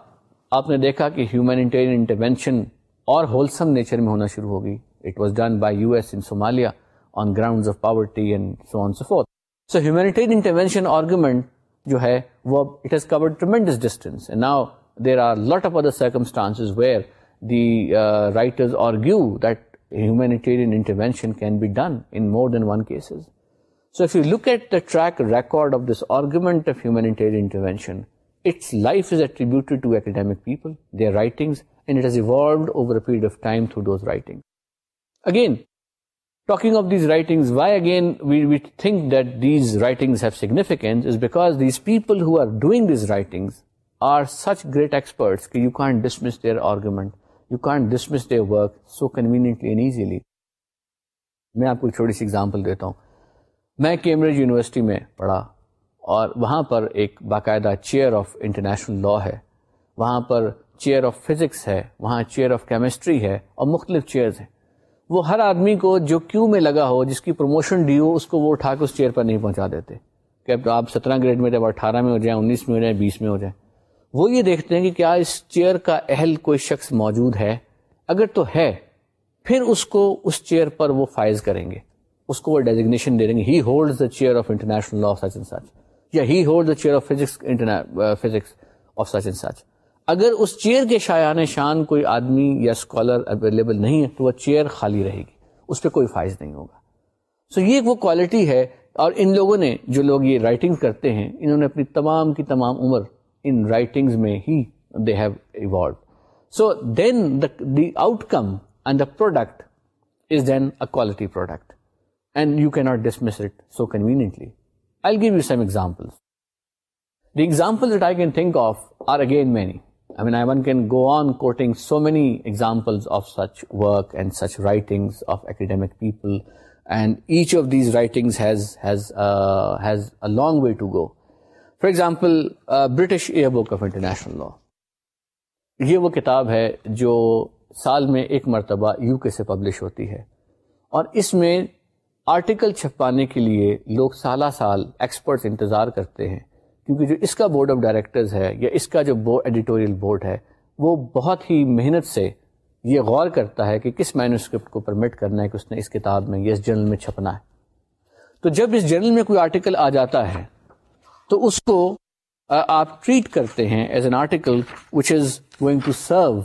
آپ نے دیکھا کہ ہیومینٹیرین انٹروینشن اور ہولسم نیچر میں ہونا شروع ہوگی so on so so so fourth intervention intervention argument جو ہے وہ it has covered distance now there are lot of other where the writers argue that humanitarian can be done in more than one cases if you look at the track record of this argument of humanitarian intervention period again talking of these writing people ہوگ these writing are such great experts their argument you can't dismiss their work so conveniently and easily میں آپ کو چھوٹی سی ایگزامپل دیتا ہوں میں کیمبرج یونیورسٹی میں پڑھا اور وہاں پر ایک باقاعدہ چیئر آف انٹرنیشنل لا ہے وہاں پر چیئر آف فزکس ہے وہاں چیئر آف کیمسٹری ہے اور مختلف چیئرز ہیں وہ ہر آدمی کو جو کیوں میں لگا ہو جس کی پروموشن ڈی ہو اس کو وہ اٹھا کے اس چیئر پر نہیں پہنچا دیتے کہ اب آپ سترہ گریڈ میں جب اٹھارہ میں ہو جائیں انیس میں ہو جائیں بیس میں ہو جائیں وہ یہ دیکھتے ہیں کہ کیا اس چیئر کا اہل کوئی شخص موجود ہے اگر تو ہے پھر اس کو اس چیئر پر وہ فائز کریں گے اس کو وہ ڈیزگنیشن دے دیں گے he holds the chair of international law such and such he the chair of physics physics اگر اس چیئر کے شایان شان کوئی آدمی یا اسکالر اویلیبل نہیں ہے تو وہ چیئر خالی رہے گی اس پہ کوئی فائز نہیں ہوگا سو so یہ ایک وہ کوالٹی ہے اور ان لوگوں نے جو لوگ یہ رائٹنگ کرتے ہیں انہوں نے اپنی تمام کی تمام عمر ان رائٹنگز میں he they have evolve so then the the outcome and the product is then a quality product and you کی not dismiss it so conveniently I'll give you some examples. examples examples The that I I can can think of of of of are again many. many mean, one go go. on quoting so such such work and And writings writings academic people. each these has, has, has uh, a long way to long way British year book of International Law. یہ وہ کتاب ہے جو سال میں ایک مرتبہ یو کے سے پبلش ہوتی ہے اور اس میں آرٹیکل چھپانے کے لیے لوگ سالہ سال ایکسپرٹس انتظار کرتے ہیں کیونکہ جو اس کا بورڈ آف ڈائریکٹرز ہے یا اس کا جو ایڈیٹوریل بورڈ ہے وہ بہت ہی محنت سے یہ غور کرتا ہے کہ کس مینوسکرپٹ کو پرمٹ کرنا ہے کہ اس نے اس کتاب میں یا اس جرنل میں چھپنا ہے تو جب اس جرنل میں کوئی آرٹیکل آ جاتا ہے تو اس کو آپ ٹریٹ کرتے ہیں as an article which is going to serve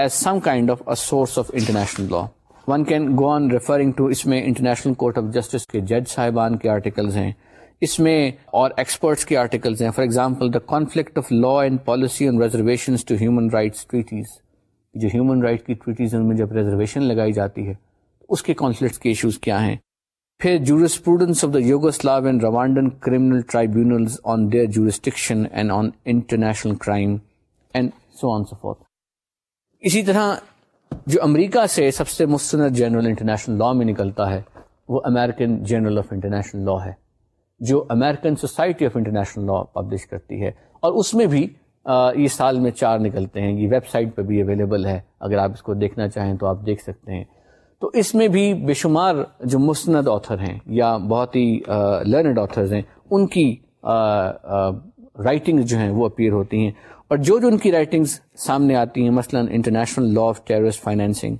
as some kind of a source of international law one can go on referring to اس میں انٹرنیشنل کورٹ آف جسٹس کے جج صاحبان کے آرٹیکلز ہیں اس میں اور ایکسپرٹس کے آرٹیکلز ہیں for example the conflict of law and policy on reservation to human rights treaties جو ہیومن رائٹ کی ٹریٹیز ان میں جب ریزرویشن لگائی جاتی ہے اس کے کانفلکٹ کے ایشوز کیا ہیں پھر jurisprudence of the Yugoslav and Rwandan criminal tribunal on their jurisdiction and on international crime and so on so forth اسی طرح جو امریکہ سے سب سے مستند جنرل انٹرنیشنل لا میں نکلتا ہے وہ American journal of international law ہے جو American society of international law publish کرتی ہے اور اس میں بھی یہ سال میں چار نکلتے ہیں یہ ویب سائٹ پہ بھی اویلیبل ہے اگر آپ اس کو دیکھنا چاہیں تو آپ دیکھ سکتے ہیں تو اس میں بھی بے شمار جو مستند آتھر ہیں یا بہت ہی لرنڈ آتھرز ہیں ان کی رائٹنگ جو ہیں وہ اپیئر ہوتی ہیں اور جو جو ان کی رائٹنگز سامنے آتی ہیں مثلا international law of terrorist financing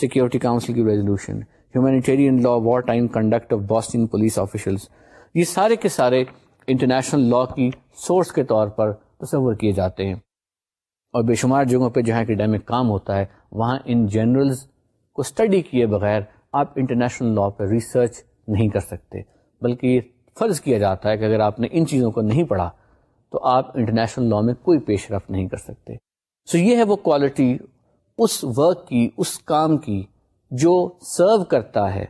security council کی resolution humanitarian law war time conduct of Boston police officials یہ سارے کے سارے انٹرنیشنل لا کی سورس کے طور پر تصور کیے جاتے ہیں اور بے شمار جگہوں پہ جہاں اکیڈیمک کام ہوتا ہے وہاں ان جنرلز کو اسٹڈی کیے بغیر آپ انٹرنیشنل لا پہ ریسرچ نہیں کر سکتے بلکہ یہ فرض کیا جاتا ہے کہ اگر آپ نے ان چیزوں کو نہیں پڑھا تو آپ انٹرنیشنل لا میں کوئی پیش رفت نہیں کر سکتے سو یہ ہے وہ کوالٹی اس ورک کی اس کام کی جو سرو کرتا ہے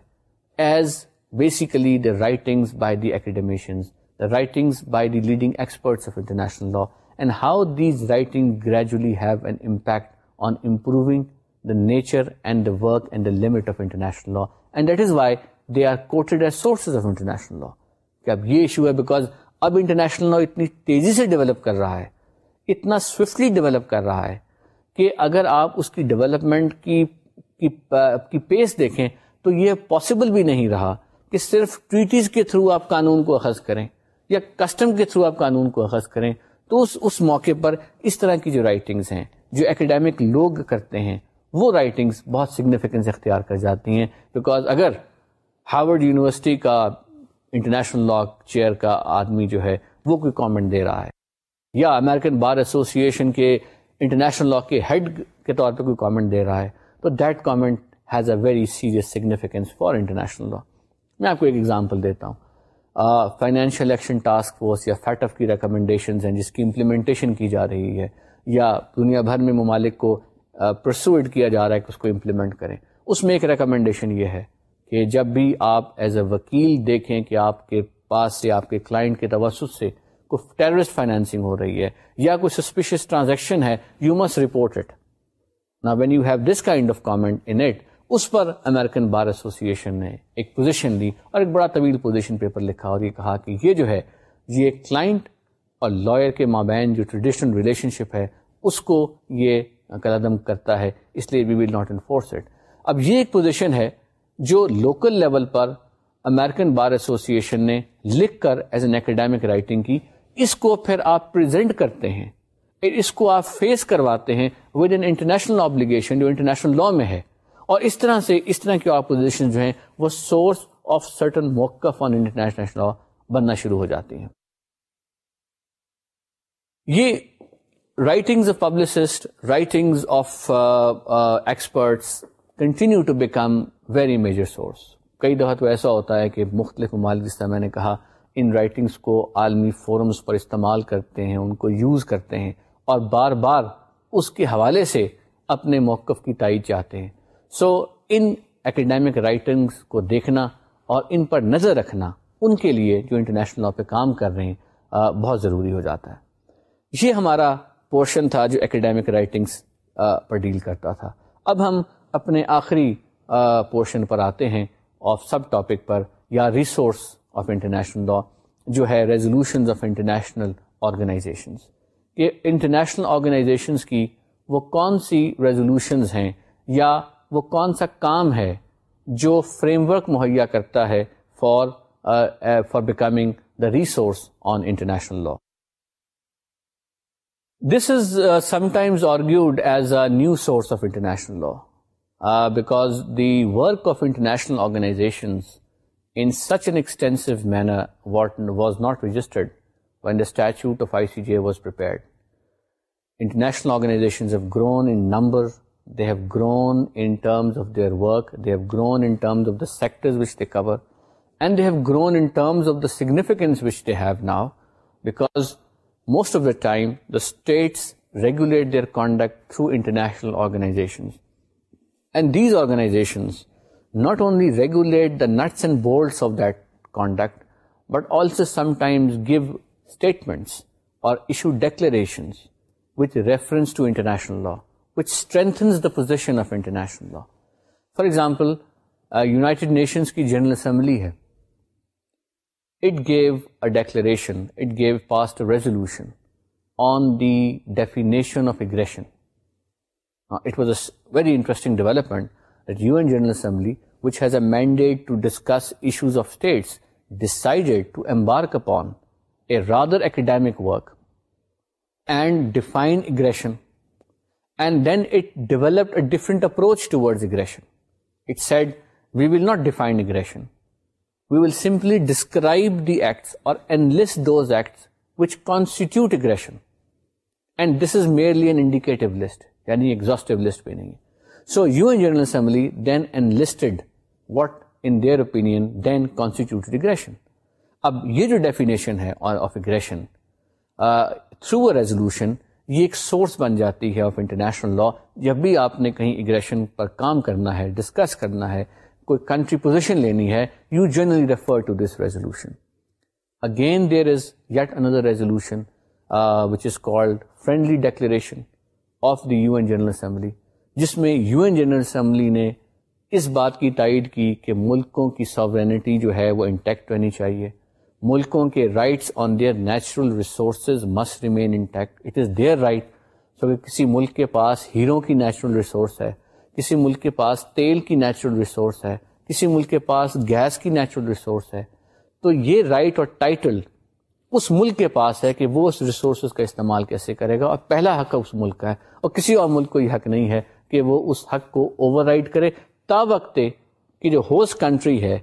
as basically the writing by the the writings by the leading experts of international law and how these writing gradually have an impact on improving the nature and the work and the limit of international law and that is why they are quoted sources of international law کہ اب یہ ایشو ہے بیکاز اب انٹرنیشنل لا اتنی تیزی سے ڈیولپ کر رہا ہے اتنا سوئفٹلی ڈیولپ کر رہا ہے کہ اگر آپ اس کی ڈیولپمنٹ کی کی پیس دیکھیں تو یہ پاسبل بھی نہیں رہا کہ صرف ٹویٹیز کے تھرو آپ قانون کو اخذ کریں یا کسٹم کے تھرو آپ قانون کو اخذ کریں تو اس اس موقع پر اس طرح کی جو رائٹنگز ہیں جو اکیڈیمک لوگ کرتے ہیں وہ رائٹنگز بہت سگنیفیکنس اختیار کر جاتی ہیں بیکاز اگر ہارورڈ یونیورسٹی کا انٹرنیشنل لا چیئر کا آدمی جو ہے وہ کوئی کامنٹ دے رہا ہے یا امریکن بار ایسوسی ایشن کے انٹرنیشنل لا کے ہیڈ کے طور پہ کوئی کامنٹ دے رہا ہے تو that comment has a very serious significance for international law میں آپ کو ایک ایگزامپل دیتا ہوں فائنینشیل ایکشن ٹاسک فورس یا فیٹ اف کی ریکمنڈیشنز ہیں جس کی امپلیمنٹیشن کی جا رہی ہے یا دنیا بھر میں ممالک کو پرسوئڈ کیا جا رہا ہے کہ اس کو امپلیمنٹ کریں اس میں ایک ریکمنڈیشن یہ ہے کہ جب بھی آپ ایز اے وکیل دیکھیں کہ آپ کے پاس سے آپ کے کلائنٹ کے توسط سے کوئی ٹیررسٹ فائنینسنگ ہو رہی ہے یا کوئی سسپیشیس ٹرانزیکشن ہے یو مسٹ رپورٹ اٹ نا when you have this kind of comment in it اس پر امیرکن بار ایسوسی ایشن نے ایک پوزیشن لی اور ایک بڑا طویل پوزیشن پیپر لکھا اور یہ کہا کہ یہ جو ہے یہ کلائنٹ اور لائر کے مابین جو ٹریڈیشنل ریلیشن شپ ہے اس کو یہ قدم کرتا ہے اس لیے we will not enforce it اب یہ ایک پوزیشن ہے جو لوکل لیول پر امیرکن بار ایسوسی ایشن نے لکھ کر ایز این اکیڈیمک رائٹنگ کی اس کو پھر آپ پریزنٹ کرتے ہیں اس کو آپ فیس کرواتے ہیں ود این انٹرنیشنل آبلیگیشن جو انٹرنیشنل لا میں ہے اور اس طرح سے اس طرح کی اپوزیشن جو ہیں وہ سورس آف سرٹن موقف آن انٹرنیشنل لا بننا شروع ہو جاتی ہیں یہ writings of publicist writings of experts continue to become very major source کئی دفعہ تو ایسا ہوتا ہے کہ مختلف ممالک جس طرح میں نے کہا ان رائٹنگس کو عالمی فورمز پر استعمال کرتے ہیں ان کو یوز کرتے ہیں اور بار بار اس کے حوالے سے اپنے موقف کی تائید چاہتے ہیں سو so, ان اکیڈیمک رائٹنگس کو دیکھنا اور ان پر نظر رکھنا ان کے لیے جو انٹرنیشنل لا پہ کام کر رہے ہیں بہت ضروری ہو جاتا ہے یہ ہمارا پورشن تھا جو اکیڈیمک رائٹنگس پر ڈیل کرتا تھا اب ہم اپنے آخری پورشن پر آتے ہیں آف سب ٹاپک پر یا ریسورس آف انٹرنیشنل لا جو ہے ریزولوشنز آف انٹرنیشنل آرگنائزیشنز کہ انٹرنیشنل آرگنائزیشنز کی وہ کون سی ریزولوشنز ہیں یا وہ کون سا کام ہے جو فریم ورک مہیا کرتا ہے for for becoming the resource on international law this is sometimes argued as a new source of international law because the work of international organizations in such an extensive manner was not registered when the statute of ICJ was prepared. International organizations have grown in number, they have grown in terms of their work, they have grown in terms of the sectors which they cover, and they have grown in terms of the significance which they have now, because most of the time the states regulate their conduct through international organizations. And these organizations not only regulate the nuts and bolts of that conduct but also sometimes give statements or issue with reference to international law which strengthens the position of international law for example United Nations کی جنرل اسمبلی ہے it gave a declaration it gave past resolution on the definition of aggression very interesting simply describe this is indicative list. یعنی ایگزاسٹو لسٹ پہ نہیں ہے so UN general assembly then and listed what in their then constitute aggression اب یہ جو ڈیفینیشن ہے ہے of of aggression through a resolution یہ ایک سورس بن جاتی انٹرنیشنل لا جب بھی آپ نے کہیں اگریشن پر کام کرنا ہے ڈسکس کرنا ہے کوئی کنٹری پوزیشن لینی ہے you generally refer to this resolution again there is yet another resolution which is called friendly declaration of the U N general assembly جس میں یو این جنرل اسمبلی نے اس بات کی تائید کی کہ ملکوں کی ساورینٹی جو ہے وہ انٹیکٹ ہونی چاہیے ملکوں کے rights on their natural resources must remain intact it is their right so کہ کسی ملک کے پاس ہیروں کی نیچرل ریسورس ہے کسی ملک کے پاس تیل کی نیچرل ریسورس ہے کسی ملک کے پاس گیس کی نیچرل ریسورس ہے تو یہ رائٹ اور ٹائٹل اس ملک کے پاس ہے کہ وہ اس ریسورسز کا استعمال کیسے کرے گا اور پہلا حق اس ملک کا ہے اور کسی اور ملک کو یہ حق نہیں ہے کہ وہ اس حق کو اوور رائڈ کرے تا وقت کہ جو ہوسٹ کنٹری ہے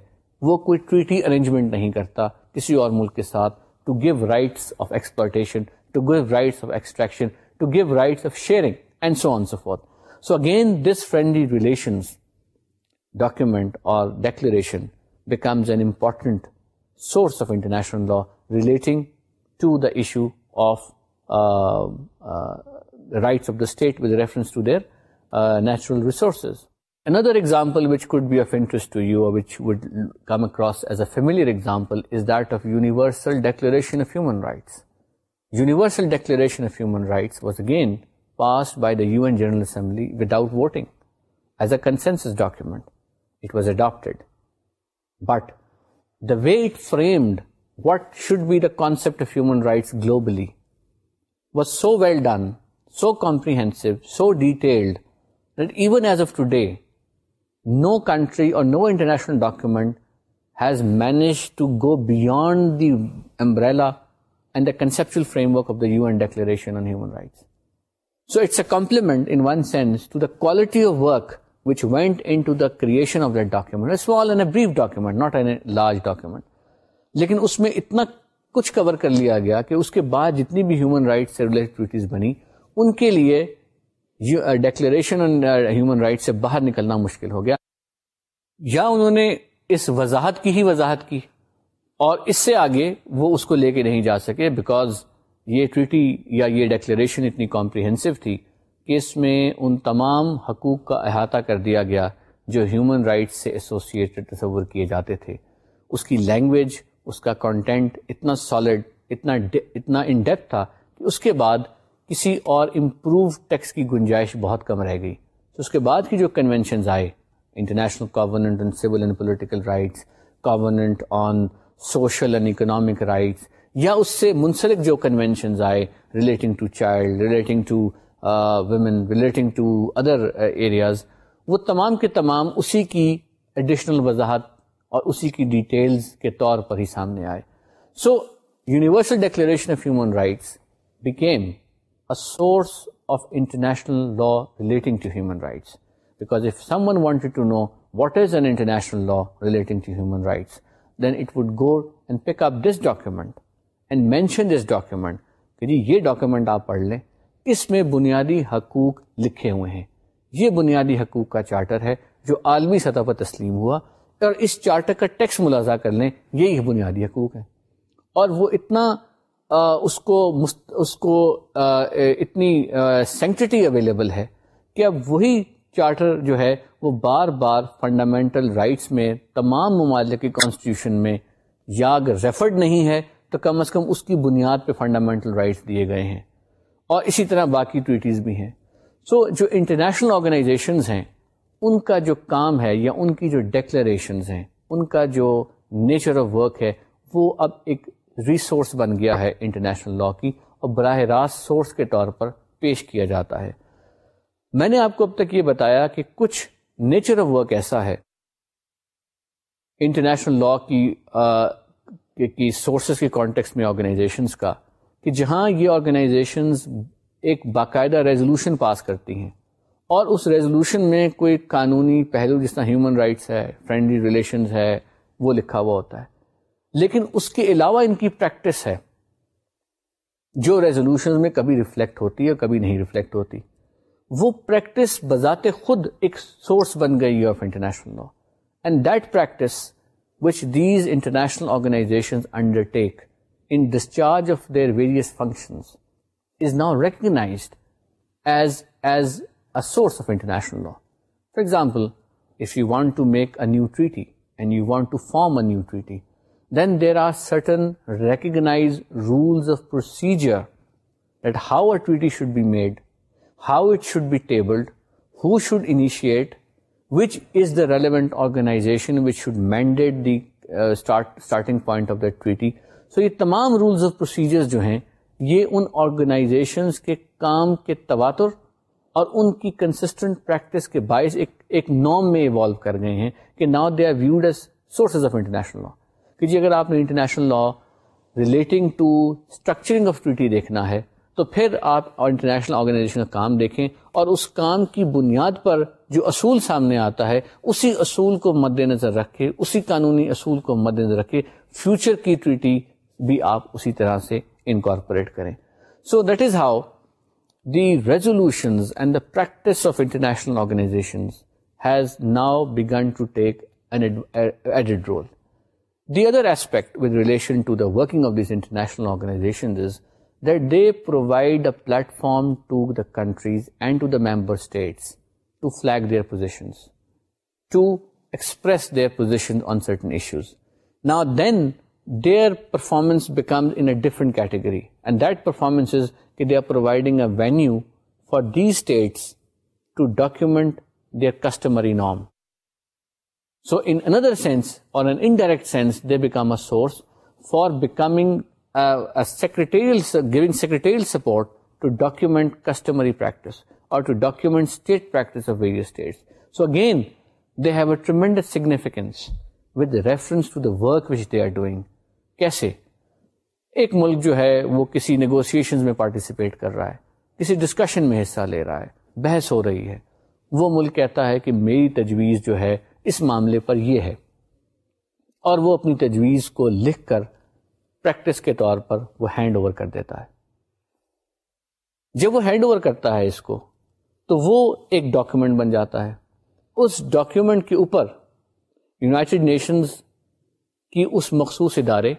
وہ کوئی ٹریٹی ارینجمنٹ نہیں کرتا کسی اور ملک کے ساتھ to give rights of exploitation to give rights of extraction to give rights of sharing and so on so forth so again this friendly relations document or declaration becomes an important source of international law relates to natural resources in other example across as a family declaration rights universal declaration right again passed by the general assembly without voting as a document way framed what should be the concept of human rights globally was so well done, so comprehensive, so detailed, that even as of today, no country or no international document has managed to go beyond the umbrella and the conceptual framework of the UN Declaration on Human Rights. So it's a compliment, in one sense, to the quality of work which went into the creation of that document, a small and a brief document, not a large document. لیکن اس میں اتنا کچھ کور کر لیا گیا کہ اس کے بعد جتنی بھی ہیومن رائٹس سے رولیٹ بنی ان کے لیے ڈیکلیریشن آن ہیومن رائٹ سے باہر نکلنا مشکل ہو گیا یا انہوں نے اس وضاحت کی ہی وضاحت کی اور اس سے آگے وہ اس کو لے کے نہیں جا سکے بیکاز یہ ٹریٹی یا یہ ڈیکلیریشن اتنی کامپریہنسو تھی کہ اس میں ان تمام حقوق کا احاطہ کر دیا گیا جو ہیومن رائٹس سے ایسوسیٹڈ تصور کیے جاتے تھے اس کی لینگویج اس کا کانٹینٹ اتنا سالڈ اتنا اتنا ان ڈیپتھ تھا کہ اس کے بعد کسی اور امپروو ٹیکس کی گنجائش بہت کم رہ گئی تو اس کے بعد کی جو کنونشنز آئے international covenant on civil and political rights covenant on social and economic rights یا اس سے منسلک جو کنونشنز آئے relating to child relating to women relating to other areas وہ تمام کے تمام اسی کی ایڈیشنل وضاحت اور اسی کی ڈیٹیلز کے طور پر ہی سامنے آئے so universal declaration of human rights became a source of international law relating to human rights because if someone wanted to know what is an international law relating to human rights then it would go and pick up this document and mention this document کہ جی یہ ڈاکیومنٹ آپ پڑھ لیں اس میں بنیادی حقوق لکھے ہوئے ہیں یہ بنیادی حقوق کا چارٹر ہے جو عالمی سطح پر تسلیم ہوا اور اس چارٹر کا ٹیکس ملازہ کر لیں یہی بنیادی حقوق ہے اور وہ اتنا آ, اس کو مست, اس کو آ, اتنی سینکٹی اویلیبل ہے کہ اب وہی چارٹر جو ہے وہ بار بار فنڈامنٹل رائٹس میں تمام ممالک کے کانسٹیٹیوشن میں یا اگر ریفرڈ نہیں ہے تو کم از کم اس کی بنیاد پہ فنڈامنٹل رائٹس دیے گئے ہیں اور اسی طرح باقی ٹویٹیز بھی ہیں سو so, جو انٹرنیشنل آرگنائزیشنز ہیں ان کا جو کام ہے یا ان کی جو ڈیکلریشنز ہیں ان کا جو نیچر آف ورک ہے وہ اب ایک ریسورس بن گیا ہے انٹرنیشنل لا کی اور براہ راست سورس کے طور پر پیش کیا جاتا ہے میں نے آپ کو اب تک یہ بتایا کہ کچھ نیچر آف ورک ایسا ہے انٹرنیشنل لا کی سورسز کے کانٹیکس میں آرگنائزیشنس کا کہ جہاں یہ آرگنائزیشنز ایک باقاعدہ ریزولوشن پاس کرتی ہیں اور اس ریزولوشن میں کوئی قانونی پہلو جس طرح ہیومن رائٹس ہے فرینڈلی ریلیشنز ہے وہ لکھا ہوا ہوتا ہے لیکن اس کے علاوہ ان کی پریکٹس ہے جو ریزولوشن میں کبھی ریفلیکٹ ہوتی ہے کبھی نہیں ریفلیکٹ ہوتی وہ پریکٹس بذات خود ایک سورس بن گئی ہے of international law and that practice which these international organisation undertake in discharge of their various functions is now recognised as as source of international law for example if you want to make a new treaty and you want to form a new treaty then there are certain recognise rules of procedure that how a treaty should be made how it should be tabled who should initiate which is the relevant organisation which should mandate دیگر سو یہ تمام رولز آف پروسیجر جو ہیں یہ ان آرگنائزیشن کے کام کے تباتر اور ان کی کنسٹنٹ پریکٹس کے باعث ایک ایک نارم میں ایوالو کر گئے ہیں کہ now they are viewed as sources of international law کہ جی اگر آپ نے international law relating to structuring of treaty دیکھنا ہے تو پھر آپ انٹرنیشنل آرگنائزیشن کا کام دیکھیں اور اس کام کی بنیاد پر جو اصول سامنے آتا ہے اسی اصول کو مد نظر رکھے اسی قانونی اصول کو مد نظر رکھے فیوچر کی ٹریٹی بھی آپ اسی طرح سے انکارپوریٹ کریں so that is how the resolutions and the practice of international organizations has now begun to take an added role. The other aspect with relation to the working of these international organizations is that they provide a platform to the countries and to the member states to flag their positions, to express their position on certain issues. Now then, their performance becomes in a different category. And that performance is that they are providing a venue for these states to document their customary norm. So in another sense, or an indirect sense, they become a source for becoming a secretarial, giving secretarial support to document customary practice or to document state practice of various states. So again, they have a tremendous significance with reference to the work which they are doing کیسے ایک ملک جو ہے وہ کسی نیگوسیشن میں پارٹیسپیٹ کر رہا ہے کسی ڈسکشن میں حصہ لے رہا ہے بحث ہو رہی ہے وہ ملک کہتا ہے کہ میری تجویز جو ہے اس معاملے پر یہ ہے اور وہ اپنی تجویز کو لکھ کر پریکٹس کے طور پر وہ ہینڈ اوور کر دیتا ہے جب وہ ہینڈ اوور کرتا ہے اس کو تو وہ ایک ڈاکیومنٹ بن جاتا ہے اس ڈاکیومنٹ کے اوپر یونائٹڈ نیشنز کہ اس مخصوص ادارے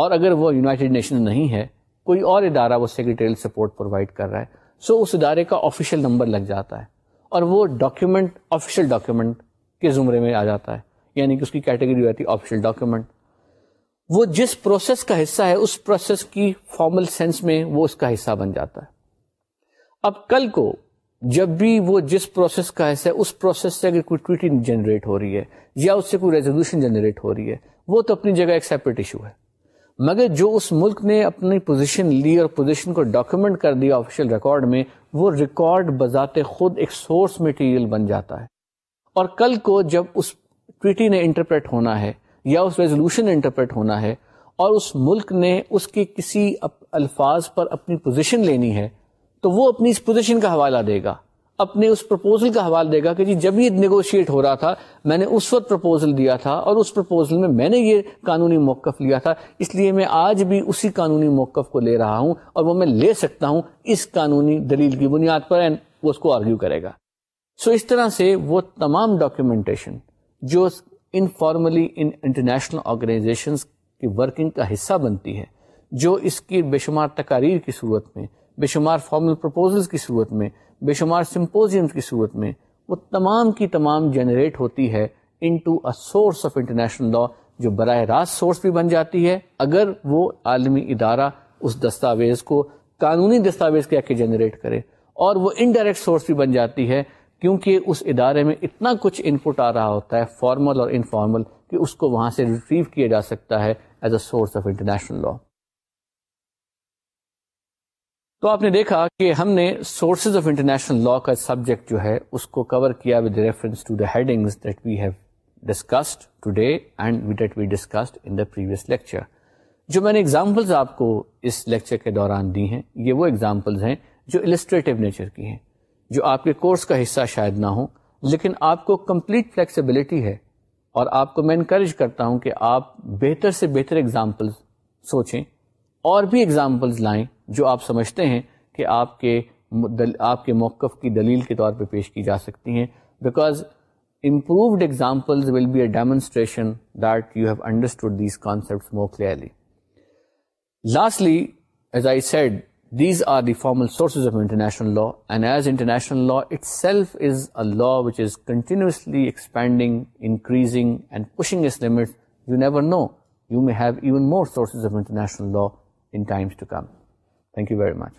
اور اگر وہ یونائٹیڈ نیشن نہیں ہے کوئی اور ادارہ وہ سیکریٹریل سپورٹ پرووائڈ کر رہا ہے سو اس ادارے کا آفیشیل نمبر لگ جاتا ہے اور وہ ڈاکیومنٹ آفیشیل ڈاکیومنٹ کے زمرے میں آ جاتا ہے یعنی کہ اس کی کیٹیگری ہے آفیشیل ڈاکیومنٹ وہ جس پروسیس کا حصہ ہے اس پروسیس کی فارمل سینس میں وہ اس کا حصہ بن جاتا ہے اب کل کو جب بھی وہ جس پروسیس کا حصہ ہے اس پروسیس سے اگر کوئی ٹویٹی جنریٹ ہو رہی ہے یا اس سے کوئی ریزولوشن جنریٹ ہو رہی ہے وہ تو اپنی جگہ ایک سیپریٹ ایشو ہے مگر جو اس ملک نے اپنی پوزیشن لی اور پوزیشن کو ڈاکیومنٹ کر دیا آفیشیل ریکارڈ میں وہ ریکارڈ بذات خود ایک سورس میٹیریل بن جاتا ہے اور کل کو جب اس ٹریٹی نے انٹرپریٹ ہونا ہے یا اس ریزولوشن نے انٹرپریٹ ہونا ہے اور اس ملک نے اس کے کسی الفاظ پر اپنی پوزیشن لینی ہے تو وہ اپنی اس پوزیشن کا حوالہ دے گا اپنے اس پرپوزل کا حوال دے گا کہ جی جب یہ نیگوشیٹ ہو رہا تھا میں نے اس وقت پرپوزل دیا تھا اور اس پرپوزل میں میں نے یہ قانونی موقف لیا تھا اس لیے میں آج بھی اسی قانونی موقف کو لے رہا ہوں اور وہ میں لے سکتا ہوں اس قانونی دلیل کی بنیاد پر وہ اس کو آرگیو کرے گا سو اس طرح سے وہ تمام ڈاکیومینٹیشن جو انفارملی ان انٹرنیشنل آرگنائزیشن کی ورکنگ کا حصہ بنتی ہے جو اس کی بے شمار تقاریر کی صورت میں بے شمار فارمل پرپوزلز کی صورت میں بے شمار سمپوزیم کی صورت میں وہ تمام کی تمام جنریٹ ہوتی ہے into a source of international law جو براہ راست سورس بھی بن جاتی ہے اگر وہ عالمی ادارہ اس دستاویز کو قانونی دستاویز کیا کے جنریٹ کرے اور وہ انڈائریکٹ سورس بھی بن جاتی ہے کیونکہ اس ادارے میں اتنا کچھ ان پٹ آ رہا ہوتا ہے فارمل اور انفارمل کہ اس کو وہاں سے ریسیو کیا جا سکتا ہے as a source of international law تو آپ نے دیکھا کہ ہم نے سورسز آف انٹرنیشنل لا کا سبجیکٹ جو ہے اس کو کور کیا with reference to the heading in the previous lecture جو میں نے ایگزامپلز آپ کو اس لیکچر کے دوران دی ہیں یہ وہ ایگزامپلز ہیں جو السٹریٹو نیچر کی ہیں جو آپ کے کورس کا حصہ شاید نہ ہوں لیکن آپ کو کمپلیٹ فلیکسیبلٹی ہے اور آپ کو میں انکریج کرتا ہوں کہ آپ بہتر سے بہتر ایگزامپلز سوچیں اور بھی اگزامپلز لائیں جو آپ سمجھتے ہیں کہ آپ کے دل, آپ کے موقف کی دلیل کے طور پہ پیش کی جا سکتی ہیں because improved examples will be a demonstration that you have understood these more clearly lastly as I said these are the formal sources of international law and as international law law itself is is a which continuously expanding increasing and pushing its limit you never know you may have even more sources of international law in times to come thank you very much